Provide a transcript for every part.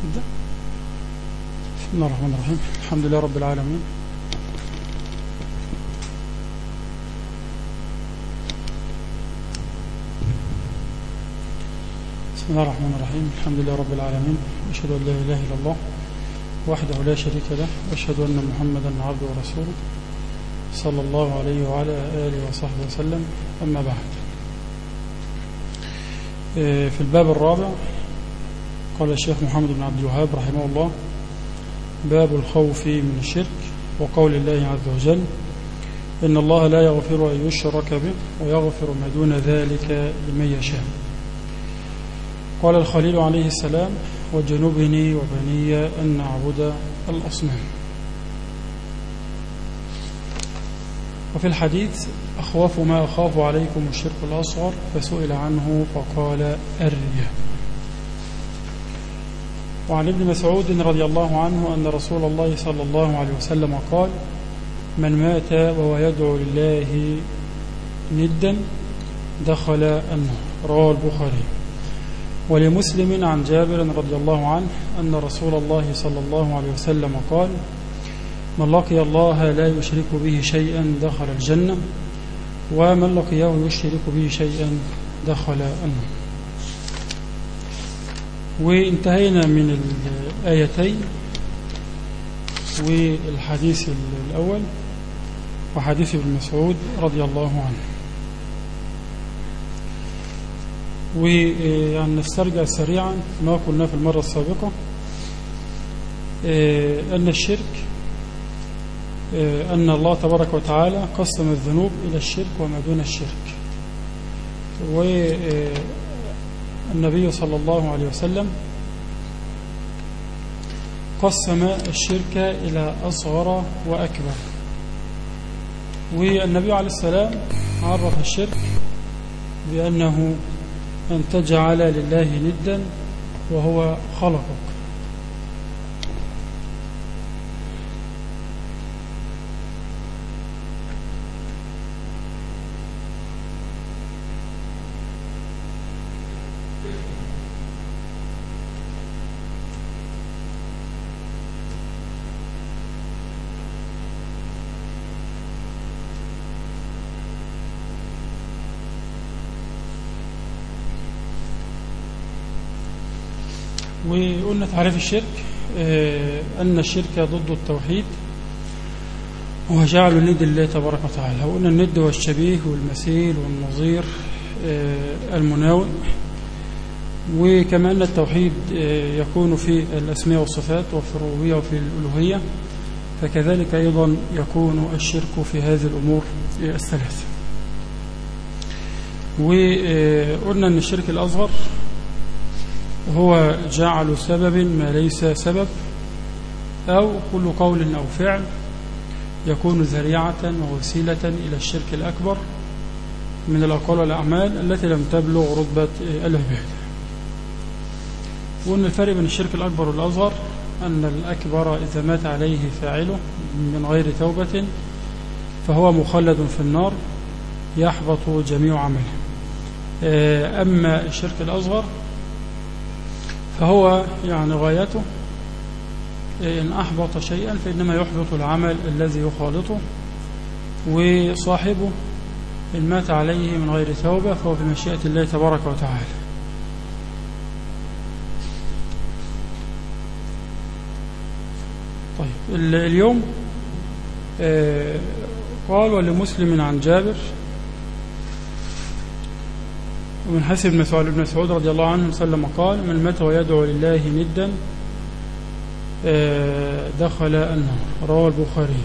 بسم الله الرحمن الرحيم الحمد لله رب العالمين. بسم الله الرحمن الرحيم. الحمد لله رب العالمين. أشهد أن لا إله إلا الله وحده لا شريك له. وأشهد أن محمدا عبده ورسوله صلى الله عليه وعلى آله وصحبه وسلم. أما بعد. في الباب الرابع قال الشيخ محمد بن عبد الوهاب رحمه الله باب الخوف من الشرك وقول الله عز وجل إن الله لا يغفر أن يشرك به ويغفر ما دون ذلك لمن يشاء. قال الخليل عليه السلام وجنبني وبني أن نعبد الأصنام. وفي الحديث أخوف ما أخاف عليكم الشرك الأصغر فسئل عنه فقال الرياء. وعن ابن مسعود رضي الله عنه أن رسول الله صلى الله عليه وسلم قال من مات وهو يدعو لله ندا دخل النار رواه البخاري. ولمسلم عن جابر رضي الله عنه أن رسول الله صلى الله عليه وسلم قال من لقي الله لا يشرك به شيئا دخل الجنة ومن لقيه يشرك به شيئا دخل النار وانتهينا من الآيتين والحديث الأول وحديث ابن مسعود رضي الله عنه. ويعني نسترجع سريعا ما قلنا في المرة السابقة أن الشرك أن الله تبارك وتعالى قسم الذنوب إلى الشرك وما دون الشرك. والنبي صلى الله عليه وسلم قسم الشرك إلى أصغر وأكبر. والنبي عليه السلام عرف الشرك بأنه أن تجعل لله ندا وهو خلقك وقلنا تعريف الشرك؟ أن الشرك ضد التوحيد هو جعل الند لله تبارك وتعالى وقلنا الند هو الشبيه والمثيل والنظير المناوئ. وكما أن التوحيد يكون في الأسماء والصفات وفي الربوبية وفي الألوهية فكذلك أيضا يكون الشرك في هذه الأمور الثلاثة. وقلنا أن الشرك الأصغر هو جعل سبب ما ليس سبب أو كل قول أو فعل يكون ذريعة ووسيلة إلى الشرك الأكبر من الأقوال والأعمال التي لم تبلغ رتبة العبادة وأن الفرق بين الشرك الأكبر والأصغر أن الأكبر إذا مات عليه فاعله من غير توبة فهو مخلد في النار يحبط جميع عمله. أما الشرك الأصغر فهو يعني غايته إن أحبط شيئا فإنما يحبط العمل الذي يخالطه وصاحبه إن مات عليه من غير توبة فهو في مشيئة الله تبارك وتعالى. طيب اليوم قال ولمسلم عن جابر ومن حسب ابن مسعود رضي الله عنه وسلم قال من مات ويدعو لله ندا دخل النار. رواه البخاري.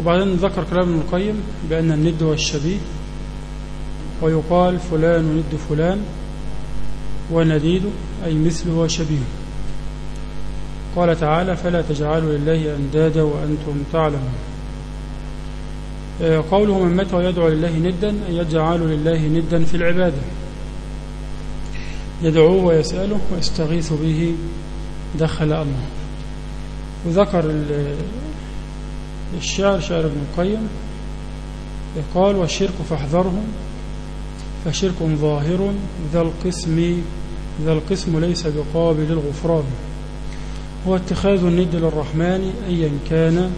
وبعدين ذكر كلام ابن القيم بأن الند هو الشبيه ويقال فلان ند فلان ونديد أي مثله وشبيه قال تعالى فلا تجعلوا لله أندادا وأنتم تعلمون. قوله من مات ويدعو لله ندا؟ أن يجعل لله ندا في العبادة. يدعوه ويسأله ويستغيث به دخل الله. وذكر الشعر شعر ابن القيم. قال والشرك فاحذره فشرك ظاهر ذا القسم ذا القسم ليس بقابل الغفران. هو اتخاذ الند للرحمن أيا كان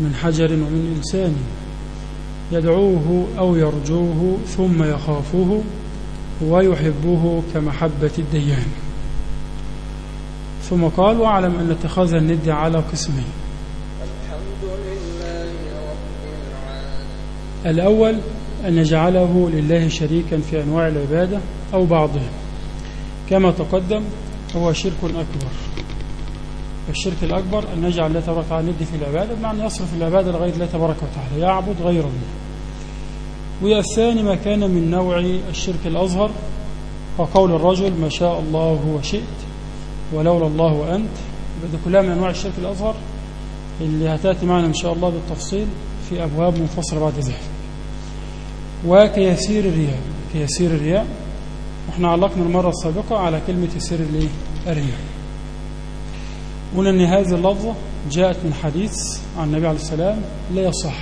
من حجر ومن إنسان. يدعوه أو يرجوه ثم يخافه ويحبه كمحبة الديان. ثم قال واعلم أن اتخاذ الند على قسمين. الأول أن يجعله لله شريكا في أنواع العبادة أو بعضها. كما تقدم هو شرك أكبر. الشرك الأكبر أن نجعل الله تبارك وتعالى ند في العبادة بمعنى يصرف العبادة لغير الله تبارك وتعالى يعبد غير الله والثاني ما كان من نوع الشرك الأصغر وقول الرجل ما شاء الله وشئت ولولا الله وأنت. ده كلها من أنواع الشرك الأصغر اللي هتأتي معنا إن شاء الله بالتفصيل في أبواب منفصلة بعد ذلك. وكيسير الرياء. كيسير الرياء. وإحنا علقنا المرة السابقة على كلمة يسير؟ الرياء. قلنا إن هذه اللفظة جاءت من حديث عن النبي عليه السلام لا يصح.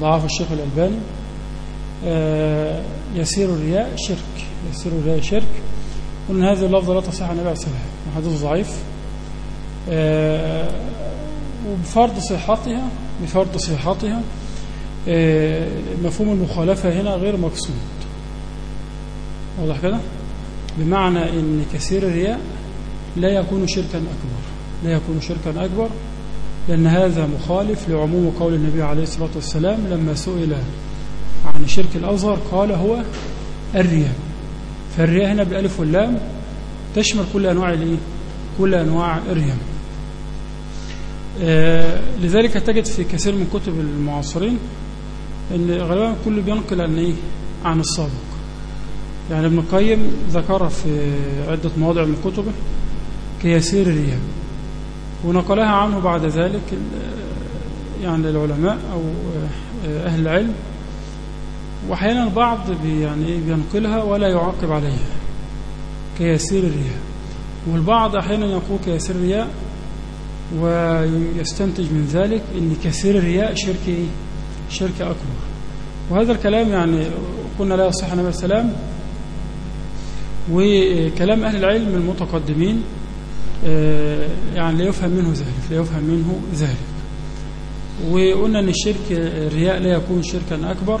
ضعف الشيخ الألباني. يسير الرياء شرك يسير الرياء شرك. قلنا هذه اللفظة لا تصح عن النبي عليه السلام حديث ضعيف. آه، وبفرض صحتها بفرض صحتها آه، مفهوم المخالفة هنا غير مقصود. واضح كده؟ بمعنى إن كثير الرياء لا يكون شركا أكبر لا يكون شركا أكبر لأن هذا مخالف لعموم قول النبي عليه الصلاة والسلام لما سئل عن الشرك الأصغر قال هو الرياء فالرياء هنا بالألف واللام تشمل كل أنواع الإيه؟ كل أنواع الرياء آه لذلك تجد في كثير من كتب المعاصرين إن غالبا كله بينقل عن إيه؟ عن السابق. يعني ابن القيم ذكر في عدة مواضع من كتبه كيسير الرياء ونقلها عنه بعد ذلك يعني العلماء أو أهل العلم وأحيانا البعض يعني بينقلها ولا يعقب عليها كيسير الرياء. والبعض أحيانا يقول كيسير الرياء ويستنتج من ذلك أن كثير الرياء شرك إيه؟ شرك أكبر. وهذا الكلام يعني قلنا لا يصح النبي السلام وكلام أهل العلم المتقدمين يعني لا يفهم منه ذلك لا يفهم منه ذلك. وقلنا أن الشرك الرياء لا يكون شركا أكبر.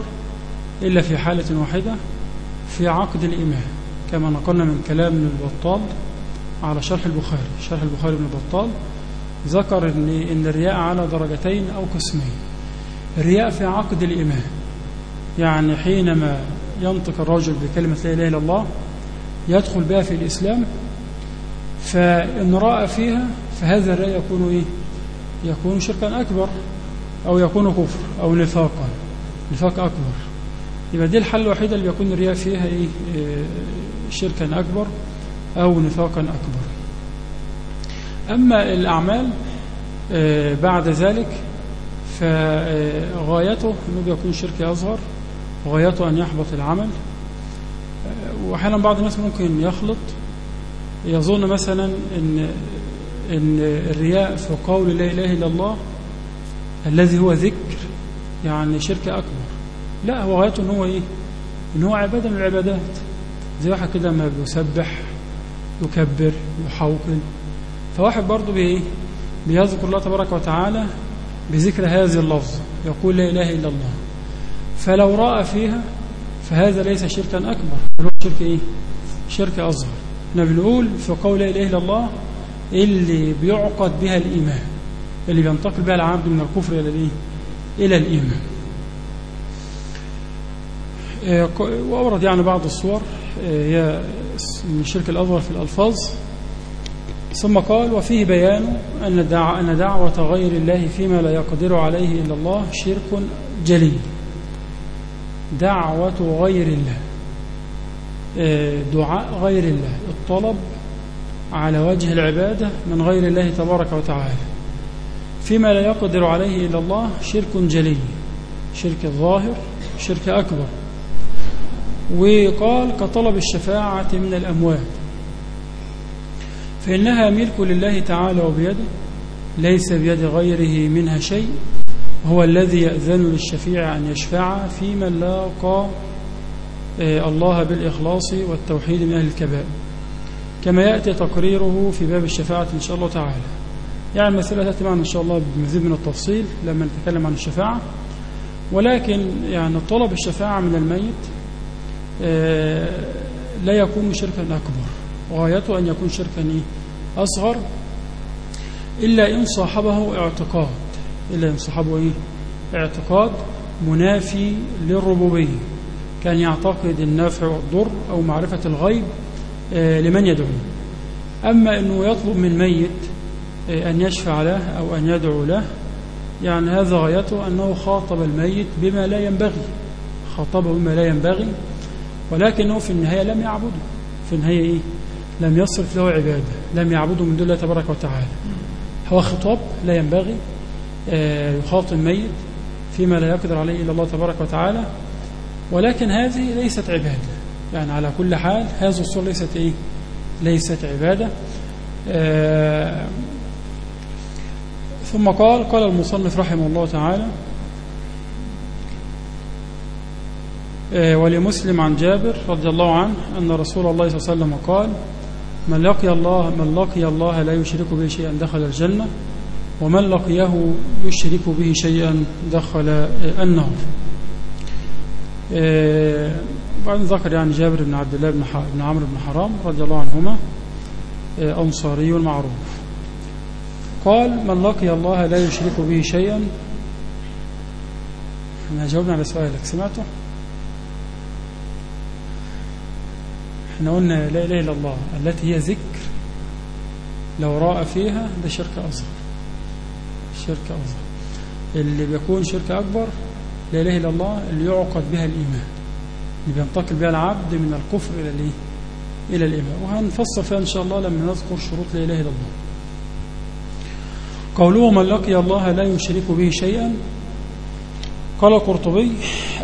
إلا في حالة واحدة في عقد الإيمان. كما نقلنا من كلام ابن البطال على شرح البخاري. شرح البخاري ابن البطال ذكر ان إن الرياء على درجتين أو قسمين. الرياء في عقد الإيمان. يعني حينما ينطق الرجل بكلمة لا إله إلا الله يدخل بها في الإسلام فإن رأى فيها فهذا الرياء يكون إيه؟ يكون شركا أكبر أو يكون كفر أو نفاقا. نفاق أكبر. يبقى دي الحل الوحيدة اللي بيكون الرياء فيها إيه؟ إيه شركا أكبر أو نفاقا أكبر. أما الأعمال بعد ذلك فغايته أنه يكون شرك أصغر غايته أن يحبط العمل. وأحيانا بعض الناس ممكن يخلط. يظن مثلا أن أن الرياء في قول لا إله إلا الله الذي هو ذكر يعني شرك أكبر. لا هو غايته أن هو إيه؟ أن هو عبادة من العبادات. زي واحد كده ما بيسبح يكبر يحوقل فواحد برضه بإيه بيذكر الله تبارك وتعالى بذكر هذه اللفظ يقول لا إله إلا الله. فلو رأى فيها فهذا ليس شركا أكبر. هو شرك إيه؟ شرك أصغر. إحنا بنقول في قول لا إله إلا الله اللي بيعقد بها الإيمان اللي بينتقل بها العبد من الكفر إلى الإيه؟ إلى الإيمان. وأورد يعني بعض الصور هي من الشرك الأصغر في الألفاظ. ثم قال وفيه بيان أن أن دعوة غير الله فيما لا يقدر عليه إلا الله شرك جلي دعوة غير الله دعاء غير الله الطلب على وجه العبادة من غير الله تبارك وتعالى. فيما لا يقدر عليه إلا الله شرك جلي شرك ظاهر شرك أكبر. وقال كطلب الشفاعة من الأموات. فإنها ملك لله تعالى وبيده ليس بيد غيره منها شيء هو الذي يأذن للشفيع أن يشفع في من لاقى الله بالإخلاص والتوحيد من أهل الكبائر. كما يأتي تقريره في باب الشفاعة إن شاء الله تعالى. يعني المسألة تأتي معنا إن شاء الله بمزيد من التفصيل لما نتكلم عن الشفاعة. ولكن يعني طلب الشفاعة من الميت آه، لا يكون شركا أكبر. غايته أن يكون شركا إيه؟ أصغر. إلا إن صاحبه اعتقاد. إلا إن صاحبه إيه؟ اعتقاد منافي للربوبية. كان يعتقد النافع والضر أو معرفة الغيب آه، لمن يدعو أما أنه يطلب من ميت آه، أن يشفع له أو أن يدعو له يعني هذا غايته أنه خاطب الميت بما لا ينبغي. خاطبه بما لا ينبغي. ولكنه في النهاية لم يعبده. في النهاية إيه؟ لم يصرف له عبادة. لم يعبده من دون الله تبارك وتعالى. هو خطاب لا ينبغي آه، يخاطب الميت فيما لا يقدر عليه إلا الله تبارك وتعالى. ولكن هذه ليست عبادة. يعني على كل حال هذه الصورة ليست إيه؟ ليست عبادة. آه ثم قال قال المصنف رحمه الله تعالى آه ولمسلم عن جابر رضي الله عنه أن رسول الله صلى الله عليه وسلم قال من لقي الله من لقي الله لا يشرك به شيئا دخل الجنة ومن لقيه يشرك به شيئا دخل النار. آه بعدين ذكر يعني جابر بن عبد الله بن, بن عمرو بن حرام رضي الله عنهما آه أنصاري معروف. قال من لقي الله لا يشرك به شيئا. إحنا جاوبنا على سؤالك سمعته؟ إحنا قلنا لا إله إلا الله التي هي ذكر لو راى فيها ده شرك أصغر. شرك أصغر. اللي بيكون شرك أكبر لا إله إلا الله اللي يعقد بها الإيمان. اللي بينتقل بها العبد من الكفر إلى الإيه؟ إلى الإيمان. وهنفصل فيها إن شاء الله لما نذكر شروط لا إله إلا الله. قوله من لقي الله لا يشرك به شيئا قال القرطبي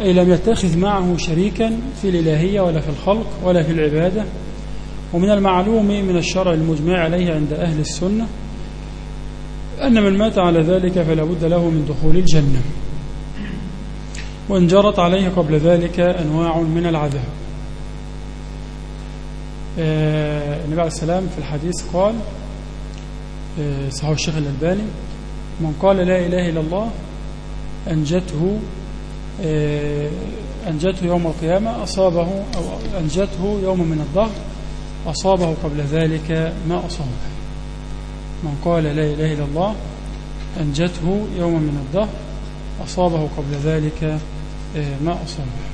أي لم يتخذ معه شريكا في الإلهية ولا في الخلق ولا في العبادة ومن المعلوم من الشرع المجمع عليه عند أهل السنة أن من مات على ذلك فلا بد له من دخول الجنة وإن جرت عليه قبل ذلك أنواع من العذاب. آه النبي عليه السلام في الحديث قال صحيح الشيخ الألباني من قال لا إله إلا الله أنجته أنجته يوم القيامة أصابه أو أنجته يوم من الظهر أصابه قبل ذلك ما أصابه. من قال لا إله إلا الله أنجته يوم من الظهر أصابه قبل ذلك ما أصابه.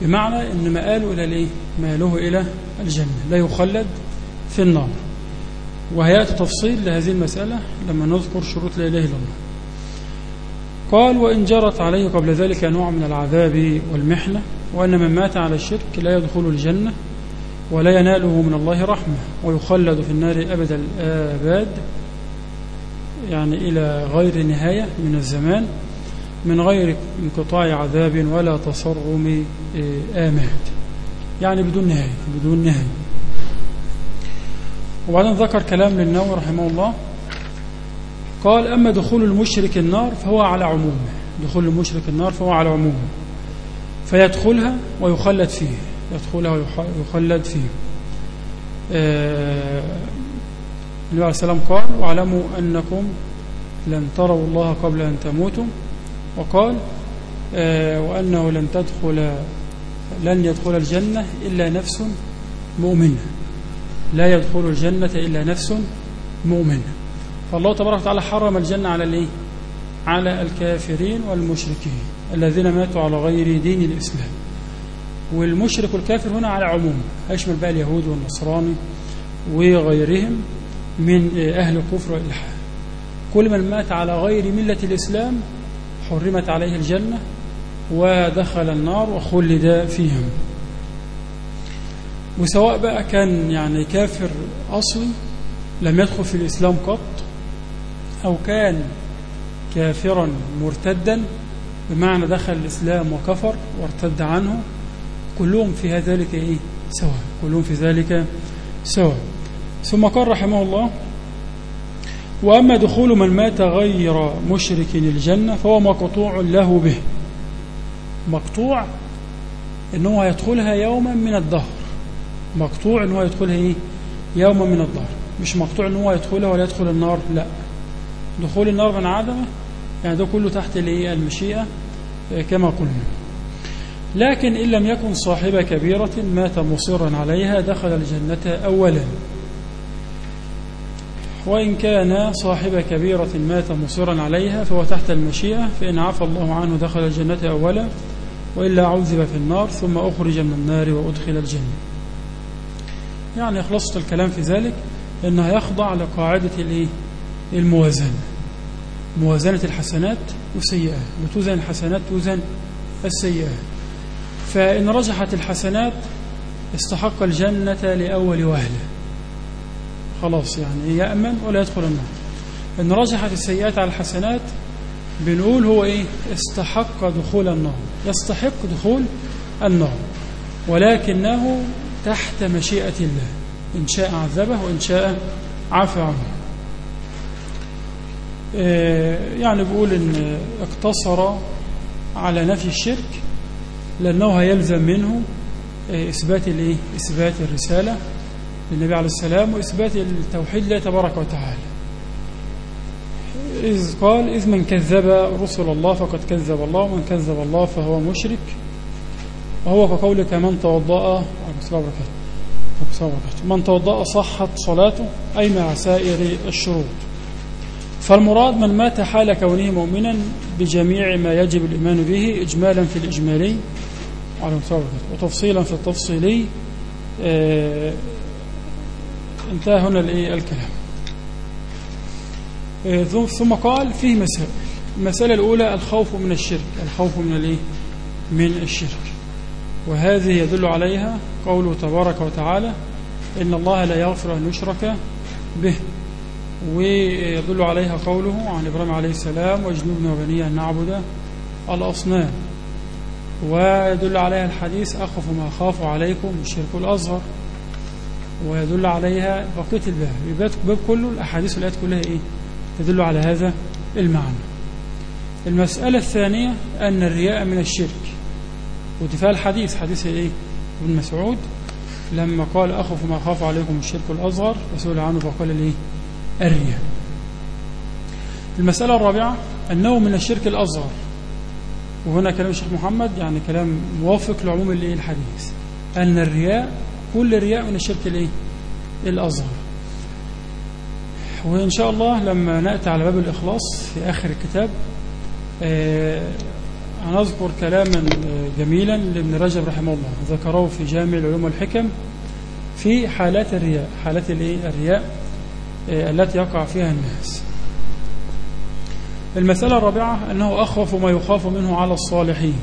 بمعنى إن مآله إلى الإيه؟ مآله إلى الجنة لا يخلد في النار. وهيأتي تفصيل لهذه المسألة لما نذكر شروط لا إله إلا الله. قال وإن جرت عليه قبل ذلك نوع من العذاب والمحنة وأن من مات على الشرك لا يدخل الجنة ولا يناله من الله رحمة ويخلد في النار أبد الآباد يعني إلى غير نهاية من الزمان من غير انقطاع عذاب ولا تصرم آمات يعني بدون نهاية بدون نهاية. وبعدين ذكر كلام للنووي رحمه الله. قال أما دخول المشرك النار فهو على عمومه. دخول المشرك النار فهو على عمومه. فيدخلها ويخلد فيه. يدخلها ويخلد فيه. آه النبي عليه السلام قال واعلموا أنكم لن تروا الله قبل أن تموتوا وقال آه وأنه لن تدخل لن يدخل الجنة إلا نفس مؤمنة لا يدخل الجنة إلا نفس مؤمنة فالله تبارك وتعالى حرم الجنة على الإيه؟ على الكافرين والمشركين الذين ماتوا على غير دين الإسلام. والمشرك والكافر هنا على عموم يشمل بقى اليهود والنصراني وغيرهم من أهل الكفر والإلحاد. كل من مات على غير ملة الإسلام حرمت عليه الجنة ودخل النار وخلد فيهم. وسواء بقى كان يعني كافر أصلي لم يدخل في الإسلام قط أو كان كافرا مرتدا بمعنى دخل الإسلام وكفر وارتد عنه كلهم في ذلك إيه؟ سواء كلهم في ذلك سواء. ثم قال رحمه الله وأما دخول من مات غير مشرك الجنة فهو مقطوع له به. مقطوع إن هو هيدخلها يوما من الدهر. مقطوع إن هو يدخلها إيه؟ يوما من الدهر مش مقطوع إن هو يدخلها ولا يدخل النار لا. دخول النار من عدمه يعني ده كله تحت الايه المشيئة آه، كما قلنا. لكن إن لم يكن صاحب كبيرة مات مصرا عليها دخل الجنة أولا. وإن كان صاحب كبيرة مات مصرا عليها فهو تحت المشيئة فإن عفى الله عنه دخل الجنة أولا وإلا عذب في النار ثم أخرج من النار وأدخل الجنة. يعني خلصت الكلام في ذلك أنه يخضع لقاعدة؟ الموازنة موازنة الحسنات والسيئات بتوزن الحسنات توزن السيئات فإن رجحت الحسنات استحق الجنة لأول وهلة. خلاص يعني يأمن ولا يدخل النار. إن رجحت السيئات على الحسنات بنقول هو إيه؟ استحق دخول النار يستحق دخول النار. ولكنه تحت مشيئة الله. إن شاء عذبه وإن شاء عفى عنه. آه، يعني بقول إن اقتصر على نفي الشرك لأنه هيلزم منه آه، إثبات الإيه؟ إثبات الرسالة للنبي عليه السلام وإثبات التوحيد لله تبارك وتعالى. إذ قال إذ من كذب رسل الله فقد كذب الله ومن كذب الله فهو مشرك. وهو كقولك من توضأ. من توضأ صحت صلاته أي مع سائر الشروط فالمراد من مات حال كونه مؤمنا بجميع ما يجب الإيمان به إجمالا في الإجمالي. وتفصيلا في التفصيلي آه، انتهى هنا؟ الكلام آه، ثم- ثم قال فيه مسائل المسألة الأولى الخوف من الشرك الخوف من الإيه؟ من الشرك وهذه يدل عليها قوله تبارك وتعالى إن الله لا يغفر أن يشرك به ويدل عليها قوله عن إبراهيم عليه السلام واجنبنا وبني أن نعبد الأصنام ويدل عليها الحديث أخف ما أخاف عليكم الشرك الأصغر ويدل عليها بقية الباب الباب الباب كله الأحاديث والآيات كلها إيه؟ تدل على هذا المعنى. المسألة الثانية أن الرياء من الشرك ودفاع الحديث. حديث إيه؟ ابن مسعود لما قال أخف ما أخاف عليكم الشرك الأصغر فسئل عنه فقال لي الرياء المسألة الرابعة أنه من الشرك الأصغر. وهنا كلام الشيخ محمد يعني كلام موافق لعموم الإيه؟ الحديث. أن الرياء كل رياء من الشرك الإيه؟ الأصغر. وإن شاء الله لما نأتي على باب الإخلاص في آخر الكتاب آه، هنذكر كلاما جميلا لابن رجب رحمه الله ذكره في جامع العلوم والحكم في حالات الرياء حالات؟ الرياء آه، التي يقع فيها الناس. المسألة الرابعة أنه أخوف ما يخاف منه على الصالحين.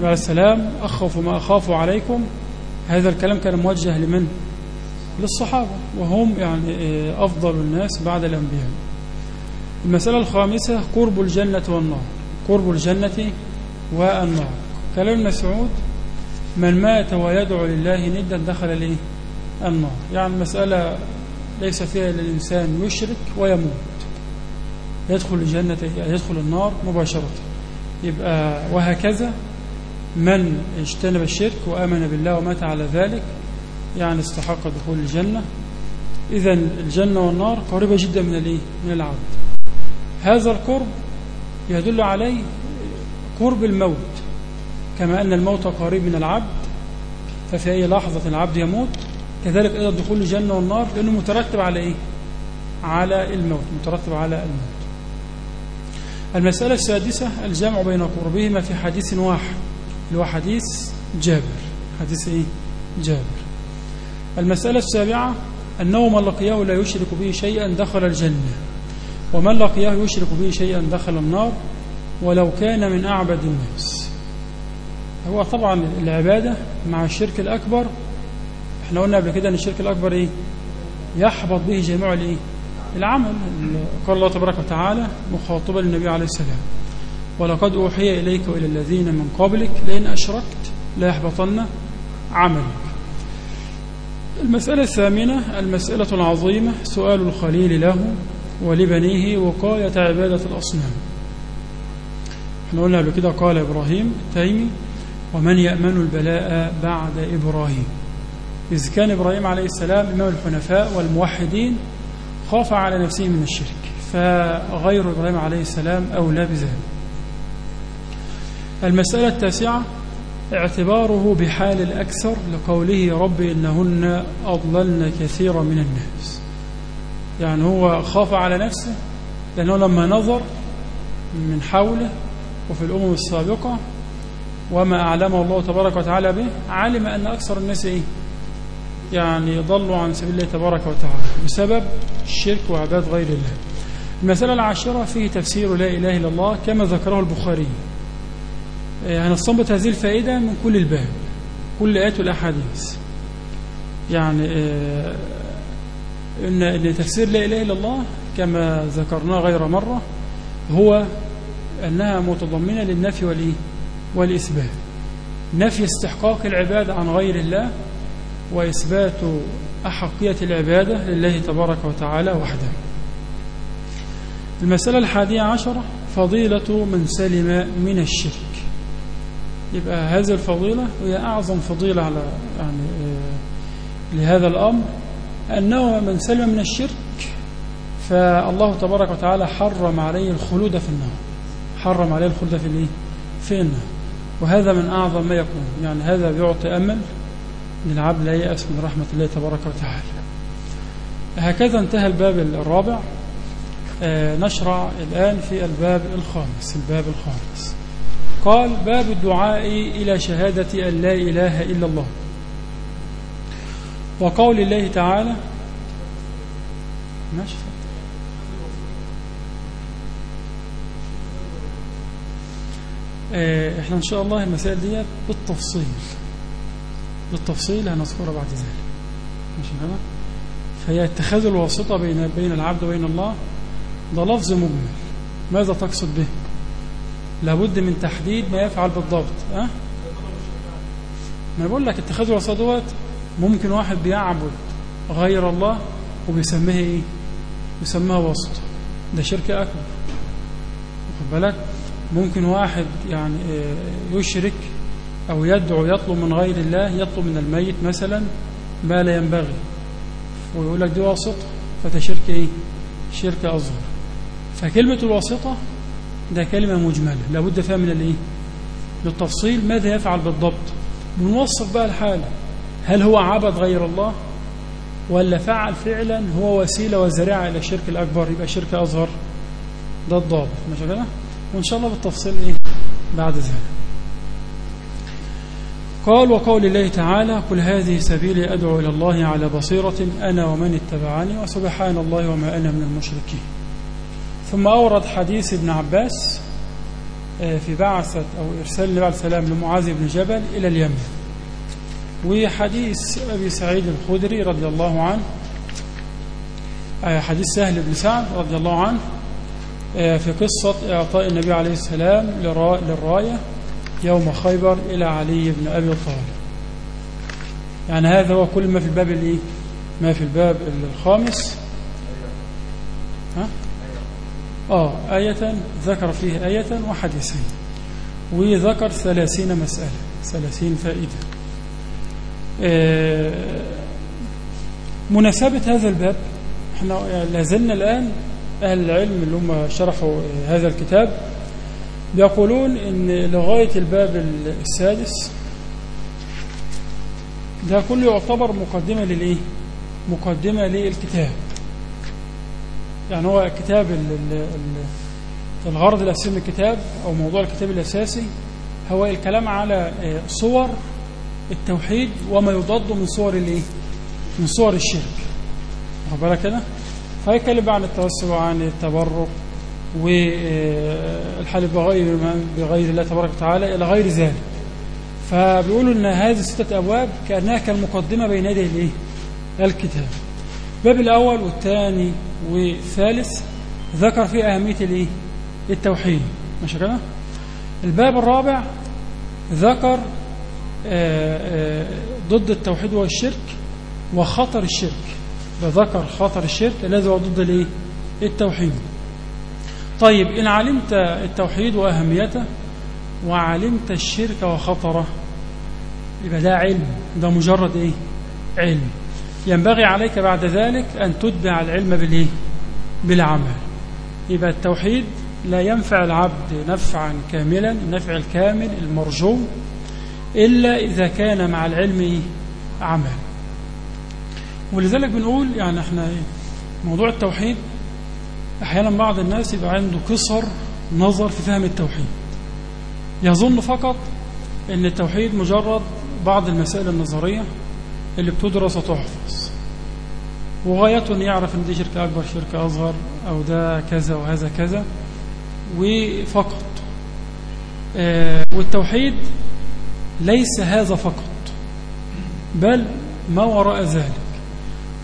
عليه السلام أخوف ما أخاف عليكم. هذا الكلام كان موجه لمن؟ للصحابة وهم يعني آه، أفضل الناس بعد الأنبياء. المسألة الخامسة قرب الجنة والنار. قرب الجنة والنار. كلام مسعود من مات ويدعو لله ندا دخل الايه النار يعني المسألة ليس فيها إلا الإنسان يشرك ويموت. يدخل الجنة يدخل النار مباشرة. يبقى وهكذا من اجتنب الشرك وآمن بالله ومات على ذلك يعني استحق دخول الجنة. إذا الجنة والنار قريبة جدا من الايه من العبد. هذا القرب يدل عليه قرب الموت كما أن الموت قريب من العبد ففي أي لحظة العبد يموت كذلك أيضا دخول الجنة والنار لأنه مترتب على إيه؟ على الموت مترتب على الموت المسألة السادسة الجمع بين قربهما في حديث واحد اللي هو حديث جابر حديث إيه؟ جابر المسألة السابعة أنه من لقيه لا يشرك به شيئا دخل الجنة ومن لقيه يشرك به شيئا دخل النار ولو كان من أعبد الناس هو طبعا العبادة مع الشرك الأكبر إحنا قلنا قبل كده أن الشرك الأكبر إيه؟ يحبط به جميع الإيه؟ العمل قال الله تبارك وتعالى مخاطبا للنبي عليه السلام ولقد أوحي إليك وإلى الذين من قبلك لئن أشركت لا يحبطن عملك المسألة الثامنة المسألة العظيمة سؤال الخليل له ولبنيه وقاية عبادة الأصنام. إحنا قلنا قبل كده قال إبراهيم التيمي ومن يأمن البلاء بعد إبراهيم؟ إذ كان إبراهيم عليه السلام إمام الحنفاء والموحدين خاف على نفسه من الشرك فغير إبراهيم عليه السلام أولى بذلك. المسألة التاسعة اعتباره بحال الأكثر لقوله رب إنهن أضللن كثيرا من الناس. يعني هو خاف على نفسه لأنه لما نظر من حوله وفي الأمم السابقة وما أعلمه الله تبارك وتعالى به علم أن أكثر الناس إيه؟ يعني ضلوا عن سبيل الله تبارك وتعالى بسبب الشرك وعباد غير الله. المسألة العاشرة فيه تفسير لا إله إلا الله كما ذكره البخاري. هنستنبط هذه الفائدة من كل الباب كل آيات والأحاديث يعني آه، إن تفسير لا إله إلا الله كما ذكرناه غير مرة هو أنها متضمنة للنفي والإيه؟ والإثبات. نفي استحقاق العبادة عن غير الله وإثبات أحقية العبادة لله تبارك وتعالى وحده. المسألة الحادية عشرة فضيلة من سلم من الشرك. يبقى هذه الفضيلة هي أعظم فضيلة على يعني آه، لهذا الأمر. أنه من سلم من الشرك فالله تبارك وتعالى حرم عليه الخلود في النار. حرم عليه الخلود في الإيه؟ في النار. وهذا من أعظم ما يكون. يعني هذا بيعطي أمل للعبد لا يأس من رحمة الله تبارك وتعالى. هكذا انتهى الباب الرابع. آه، نشرع الآن في الباب الخامس الباب الخامس. قال باب الدعاء إلى شهادة أن لا إله إلا الله. وقول الله تعالى ماشي. آه، إحنا إن شاء الله المسائل دي بالتفصيل. بالتفصيل هنذكرها بعد ذلك. ماشي كده فهي اتخاذ الواسطة بين بين العبد وبين الله ده لفظ مجمل. ماذا تقصد به؟ لابد من تحديد ما يفعل بالضبط أه؟ ما بقول لك اتخاذ الواسطة دوت ممكن واحد بيعبد غير الله وبيسميها إيه؟ بيسميها واسطة ده شرك أكبر. واخد بالك؟ ممكن واحد يعني آه، يشرك أو يدعو يطلب من غير الله يطلب من الميت مثلا ما لا ينبغي ويقول لك دي واسطة فده شرك إيه؟ شرك أصغر. فكلمة الواسطة ده كلمة مجملة لابد فيها من الإيه؟ بالتفصيل ماذا يفعل بالضبط؟ بنوصف بقى الحالة. هل هو عبد غير الله ولا فعل فعلا هو وسيلة وذريعة إلى الشرك الأكبر يبقى شرك أصغر؟ ده الضابط ماشي كده وإن شاء الله بالتفصيل إيه؟ بعد ذلك. قال وقول الله تعالى قل هذه سبيلي أدعو إلى الله على بصيرة أنا ومن اتبعني وسبحان الله وما أنا من المشركين. ثم أورد حديث ابن عباس آه، في بعثة أو إرسال عليه السلام لمعاذ بن جبل إلى اليمن. وحديث أبي سعيد الخدري رضي الله عنه آه، حديث سهل بن سعد رضي الله عنه آه، في قصة إعطاء النبي عليه السلام للرا- للراية يوم خيبر إلى علي بن أبي طالب يعني هذا هو كل ما في الباب الإيه؟ ما في الباب الخامس ها؟ آه آية ذكر فيه آية وحديثين وذكر ثلاثين مسألة ثلاثين فائدة مناسبة هذا الباب إحنا لازلنا الآن أهل العلم اللي هم شرحوا آه، هذا الكتاب بيقولون إن لغاية الباب السادس ده كله يعتبر مقدمة للإيه؟ مقدمة للكتاب يعني هو كتاب ال- ال- ال- الغرض الأساسي من الكتاب أو موضوع الكتاب الأساسي هو الكلام على آه، صور التوحيد وما يضاد من صور الإيه؟ من صور الشرك واخد بالك كده؟ فيتكلم بقى عن التوسل وعن التبرك والحلف بغير بغير الله تبارك وتعالى إلى غير ذلك فبيقولوا إن هذه الستة أبواب كأنها كالمقدمة بين يدي الإيه؟ الكتاب. الباب الأول والثاني والثالث ذكر فيه أهمية الإيه؟ التوحيد ماشي كده؟ الباب الرابع ذكر آه، آه، ضد التوحيد والشرك وخطر الشرك. فذكر خطر الشرك الذي هو ضد الإيه؟ التوحيد. طيب إن علمت التوحيد وأهميته وعلمت الشرك وخطره يبقى ده علم ده مجرد إيه؟ علم. ينبغي عليك بعد ذلك أن تتبع العلم بالإيه؟ بالعمل. يبقى التوحيد لا ينفع العبد نفعا كاملا النفع الكامل المرجو. إلا إذا كان مع العلم؟ عمل ولذلك بنقول يعني إحنا؟ موضوع التوحيد أحيانا بعض الناس يبقى عنده قصر نظر في فهم التوحيد يظن فقط أن التوحيد مجرد بعض المسائل النظرية اللي بتدرس وتحفظ وغايته أن يعرف أن دي شركة أكبر شركة أصغر أو ده كذا وهذا كذا وفقط آه والتوحيد ليس هذا فقط بل ما وراء ذلك.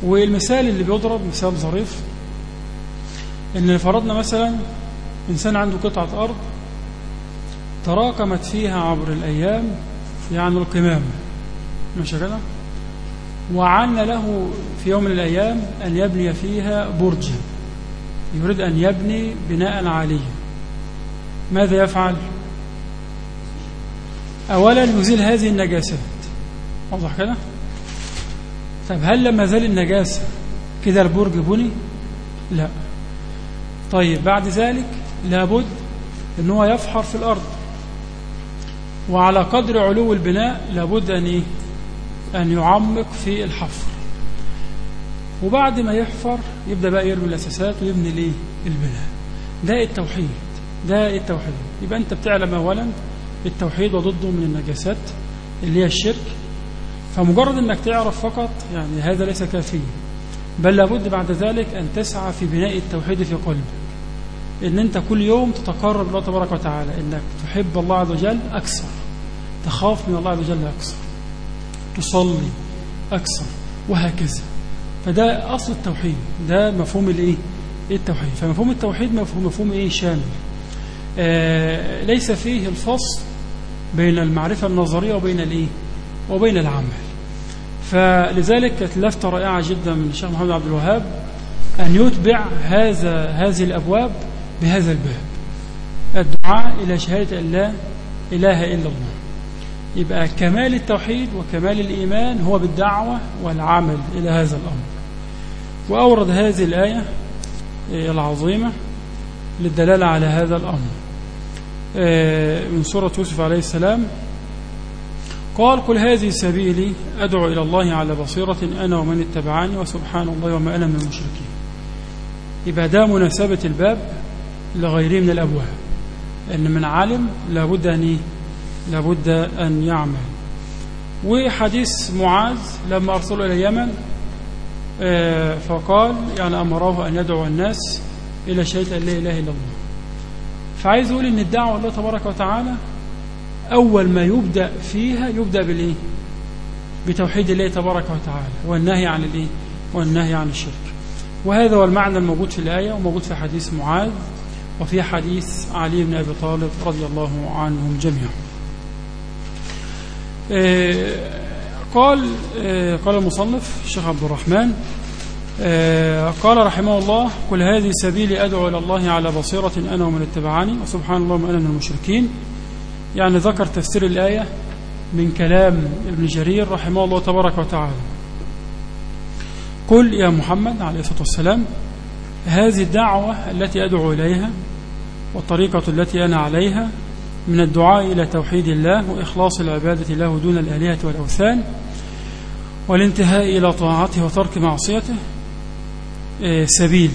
والمثال اللي بيضرب مثال ظريف إن فرضنا مثلا إنسان عنده قطعة أرض تراكمت فيها عبر الأيام يعني القمامة مش كده؟ وعن له في يوم من الأيام أن يبني فيها برجا يريد أن يبني بناء عاليا ماذا يفعل؟ أولا يزيل هذه النجاسات واضح كده؟ طب هل لما زال النجاسة كده البرج بني؟ لا. طيب بعد ذلك لابد إن هو يفحر في الأرض. وعلى قدر علو البناء لابد أن إيه أن يعمق في الحفر. وبعد ما يحفر يبدأ بقى يرمي الأساسات ويبني الايه البناء. ده التوحيد. ده التوحيد. يبقى أنت بتعلم اولا التوحيد وضده من النجاسات اللي هي الشرك. فمجرد إنك تعرف فقط يعني هذا ليس كافيا. بل لابد بعد ذلك أن تسعى في بناء التوحيد في قلبك. إن أنت كل يوم تتقرب الله تبارك وتعالى. إنك تحب الله عز وجل أكثر. تخاف من الله عز وجل أكثر. تصلي أكثر. وهكذا. فده أصل التوحيد. ده مفهوم الإيه؟ التوحيد. فمفهوم التوحيد مفهوم مفهوم إيه؟ شامل. آه ليس فيه الفصل بين المعرفة النظرية وبين الإيه؟ وبين العمل. فلذلك كانت لفته رائعة جدا من الشيخ محمد عبد الوهاب أن يتبع هذا هذه الأبواب بهذا الباب. الدعاء إلى شهادة أن لا إله إلا الله. يبقى كمال التوحيد وكمال الإيمان هو بالدعوة والعمل إلى هذا الأمر. وأورد هذه الآية العظيمة للدلالة على هذا الأمر. من سورة يوسف عليه السلام. قال قل هذه سبيلي أدعو إلى الله على بصيرة أنا ومن اتبعني وسبحان الله وما أنا من المشركين. يبقى ده مناسبة الباب لغيره من الأبواب أن من عالم لابد أن لابد أن يعمل. وحديث معاذ لما أرسله إلى اليمن فقال يعني أمره أن يدعو الناس إلى شهادة أن لا إله إلا الله. فعايز أقول أن الدعوة الله تبارك وتعالى أول ما يبدأ فيها يبدأ بالإيه؟ بتوحيد الله تبارك وتعالى والنهي عن الإيه؟ والنهي عن الشرك وهذا هو المعنى الموجود في الآية وموجود في حديث معاذ وفي حديث علي بن أبي طالب رضي الله عنهم جميعا قال قال المصنف الشيخ عبد الرحمن قال رحمه الله قل هذه سبيلي أدعو إلى الله على بصيرة أنا ومن اتبعني وسبحان الله وأنا من المشركين. يعني ذكر تفسير الآية من كلام ابن جرير رحمه الله تبارك وتعالى. قل يا محمد عليه الصلاة والسلام هذه الدعوة التي أدعو إليها والطريقة التي أنا عليها من الدعاء إلى توحيد الله وإخلاص العبادة له دون الآلهة والأوثان والانتهاء إلى طاعته وترك معصيته سبيلي.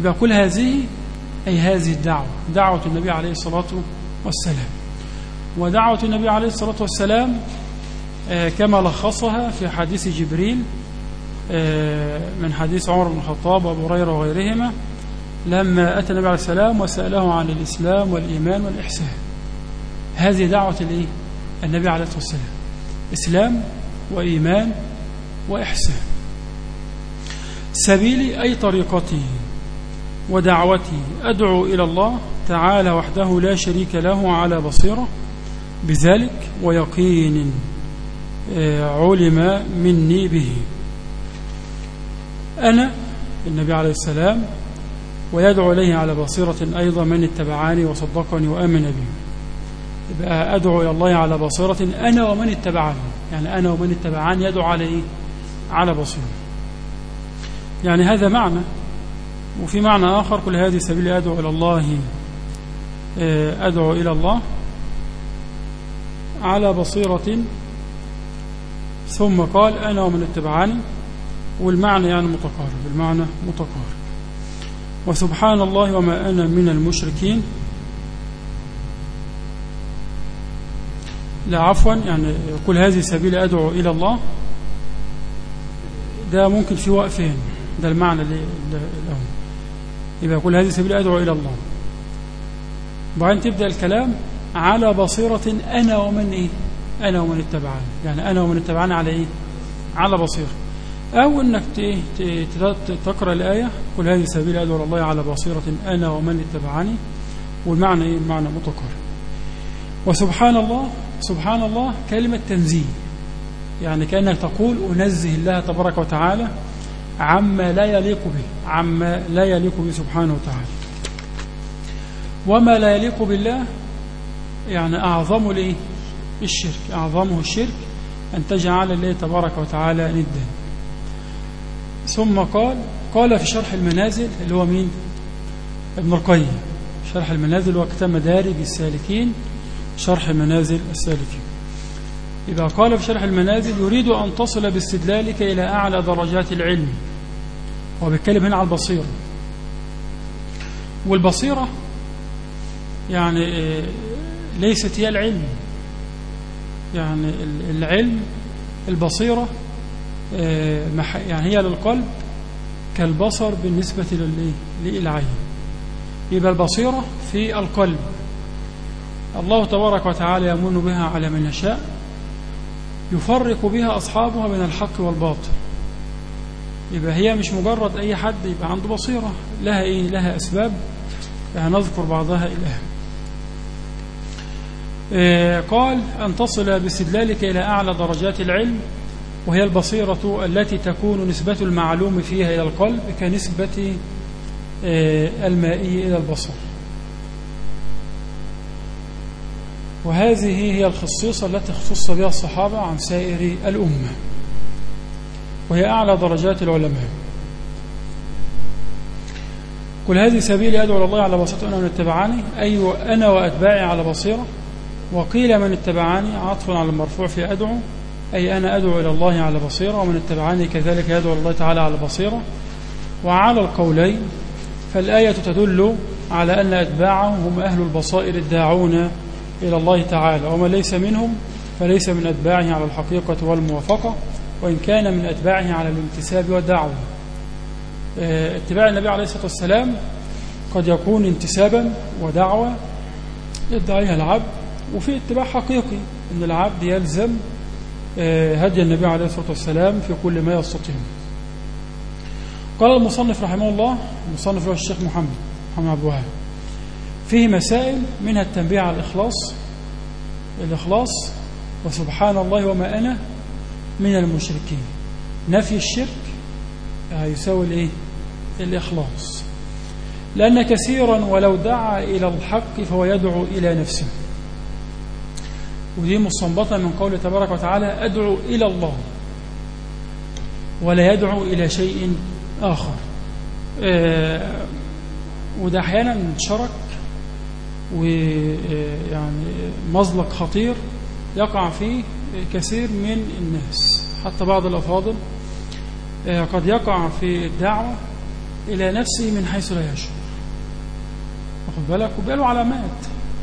يبقى كل هذه أي هذه الدعوة دعوة النبي عليه الصلاة والسلام. ودعوة النبي عليه الصلاة والسلام كما لخصها في حديث جبريل من حديث عمر بن الخطاب وأبو هريرة وغيرهما لما أتى النبي عليه السلام وسأله عن الإسلام والإيمان والإحسان. هذه دعوة الإيه؟ النبي عليه الصلاة والسلام. إسلام وإيمان وإحسان. سبيلي أي طريقتي ودعوتي. أدعو إلى الله تعالى وحده لا شريك له على بصيرة. بذلك ويقين علم مني به. أنا النبي عليه السلام ويدعو إليه على بصيرة أيضا من اتبعاني وصدقني وآمن بي. يبقى أدعو إلى الله على بصيرة أنا ومن اتبعني يعني أنا ومن اتبعني يدعو على إيه على بصيرة. يعني هذا معنى. وفي معنى آخر كل هذه سبيل أدعو إلى الله آه، أدعو إلى الله على بصيرة. ثم قال أنا ومن اتبعني والمعنى يعني متقارب المعنى متقارب. وسبحان الله وما أنا من المشركين. لا عفوا يعني كل هذه سبيل أدعو إلى الله. ده ممكن في وقفين. ده المعنى له يبقى كل هذه سبيل أدعو إلى الله. وبعدين تبدأ الكلام على بصيرة أنا ومن إيه؟ أنا ومن اتبعني يعني أنا ومن اتبعني على إيه؟ على بصيرة. أو أنك تقرأ الآية كل هذه سبيل أدعو إلى الله على بصيرة أنا ومن اتبعني والمعنى إيه؟ المعنى متقارب. وسبحان الله سبحان الله كلمة تنزيه. يعني كأنك تقول أنزه الله تبارك وتعالى عما لا يليق به عما لا يليق به سبحانه وتعالى. وما لا يليق بالله يعني أعظم ليه الشرك. أعظمه الشرك أن تجعل الله تبارك وتعالى ندا. ثم قال قال في شرح المنازل اللي هو مين؟ ابن القيم. شرح المنازل وكتاب مدارج السالكين شرح منازل السالكين. إذا قال في شرح المنازل يريد أن تصل باستدلالك إلى أعلى درجات العلم. هو بيتكلم هنا على البصيرة. والبصيرة يعني آه، ليست هي العلم. يعني العلم البصيرة آه، يعني هي للقلب كالبصر بالنسبة للعين يبقى البصيرة في القلب. الله تبارك وتعالى يمن بها على من يشاء يفرق بها أصحابها بين الحق والباطل. يبقى هي مش مجرد أي حد يبقى عنده بصيرة لها إيه؟ لها أسباب نذكر بعضها الآن آه، قال أن تصل باستدلالك إلى أعلى درجات العلم وهي البصيرة التي تكون نسبة المعلوم فيها إلى القلب كنسبة آه، المائي إلى البصر. وهذه هي الخصيصة التي اختص بها الصحابة عن سائر الأمة. وهي أعلى درجات العلماء. كل هذه سبيل أدعو الله على بصيرة أنا من اتبعاني. أي أنا وأتباعي على بصيرة. وقيل من اتبعاني عطف على المرفوع في أدعو. أي أنا أدعو إلى الله على بصيرة ومن اتبعاني كذلك يدعو الله تعالى على بصيرة. وعلى القولين فالآية تدل على أن أتباعه هم أهل البصائر الداعون إلى الله تعالى. ومن ليس منهم فليس من أتباعه على الحقيقة والموافقة. وإن كان من أتباعه على الانتساب والدعوة آه، اتباع النبي عليه الصلاة والسلام قد يكون انتسابا ودعوة يدعيها العبد وفي اتباع حقيقي أن العبد يلزم آه، هدي النبي عليه الصلاة والسلام في كل ما يستطيع. قال المصنف رحمه الله المصنف هو الشيخ محمد محمد عبد الوهاب فيه مسائل منها التنبيه على الإخلاص الإخلاص وسبحان الله وما أنا من المشركين. نفي الشرك يساوي الإيه؟ الإخلاص. لأن كثيرا ولو دعا إلى الحق فهو يدعو إلى نفسه. ودي مستنبطة من قوله تبارك وتعالى أدعو إلى الله ولا يدعو إلى شيء آخر. آه وده أحيانا شرك ويعني مزلق خطير يقع فيه كثير من الناس حتى بعض الأفاضل آه، قد يقع في الدعوة إلى نفسه من حيث لا يشعر. واخد بالك؟ وبقى علامات.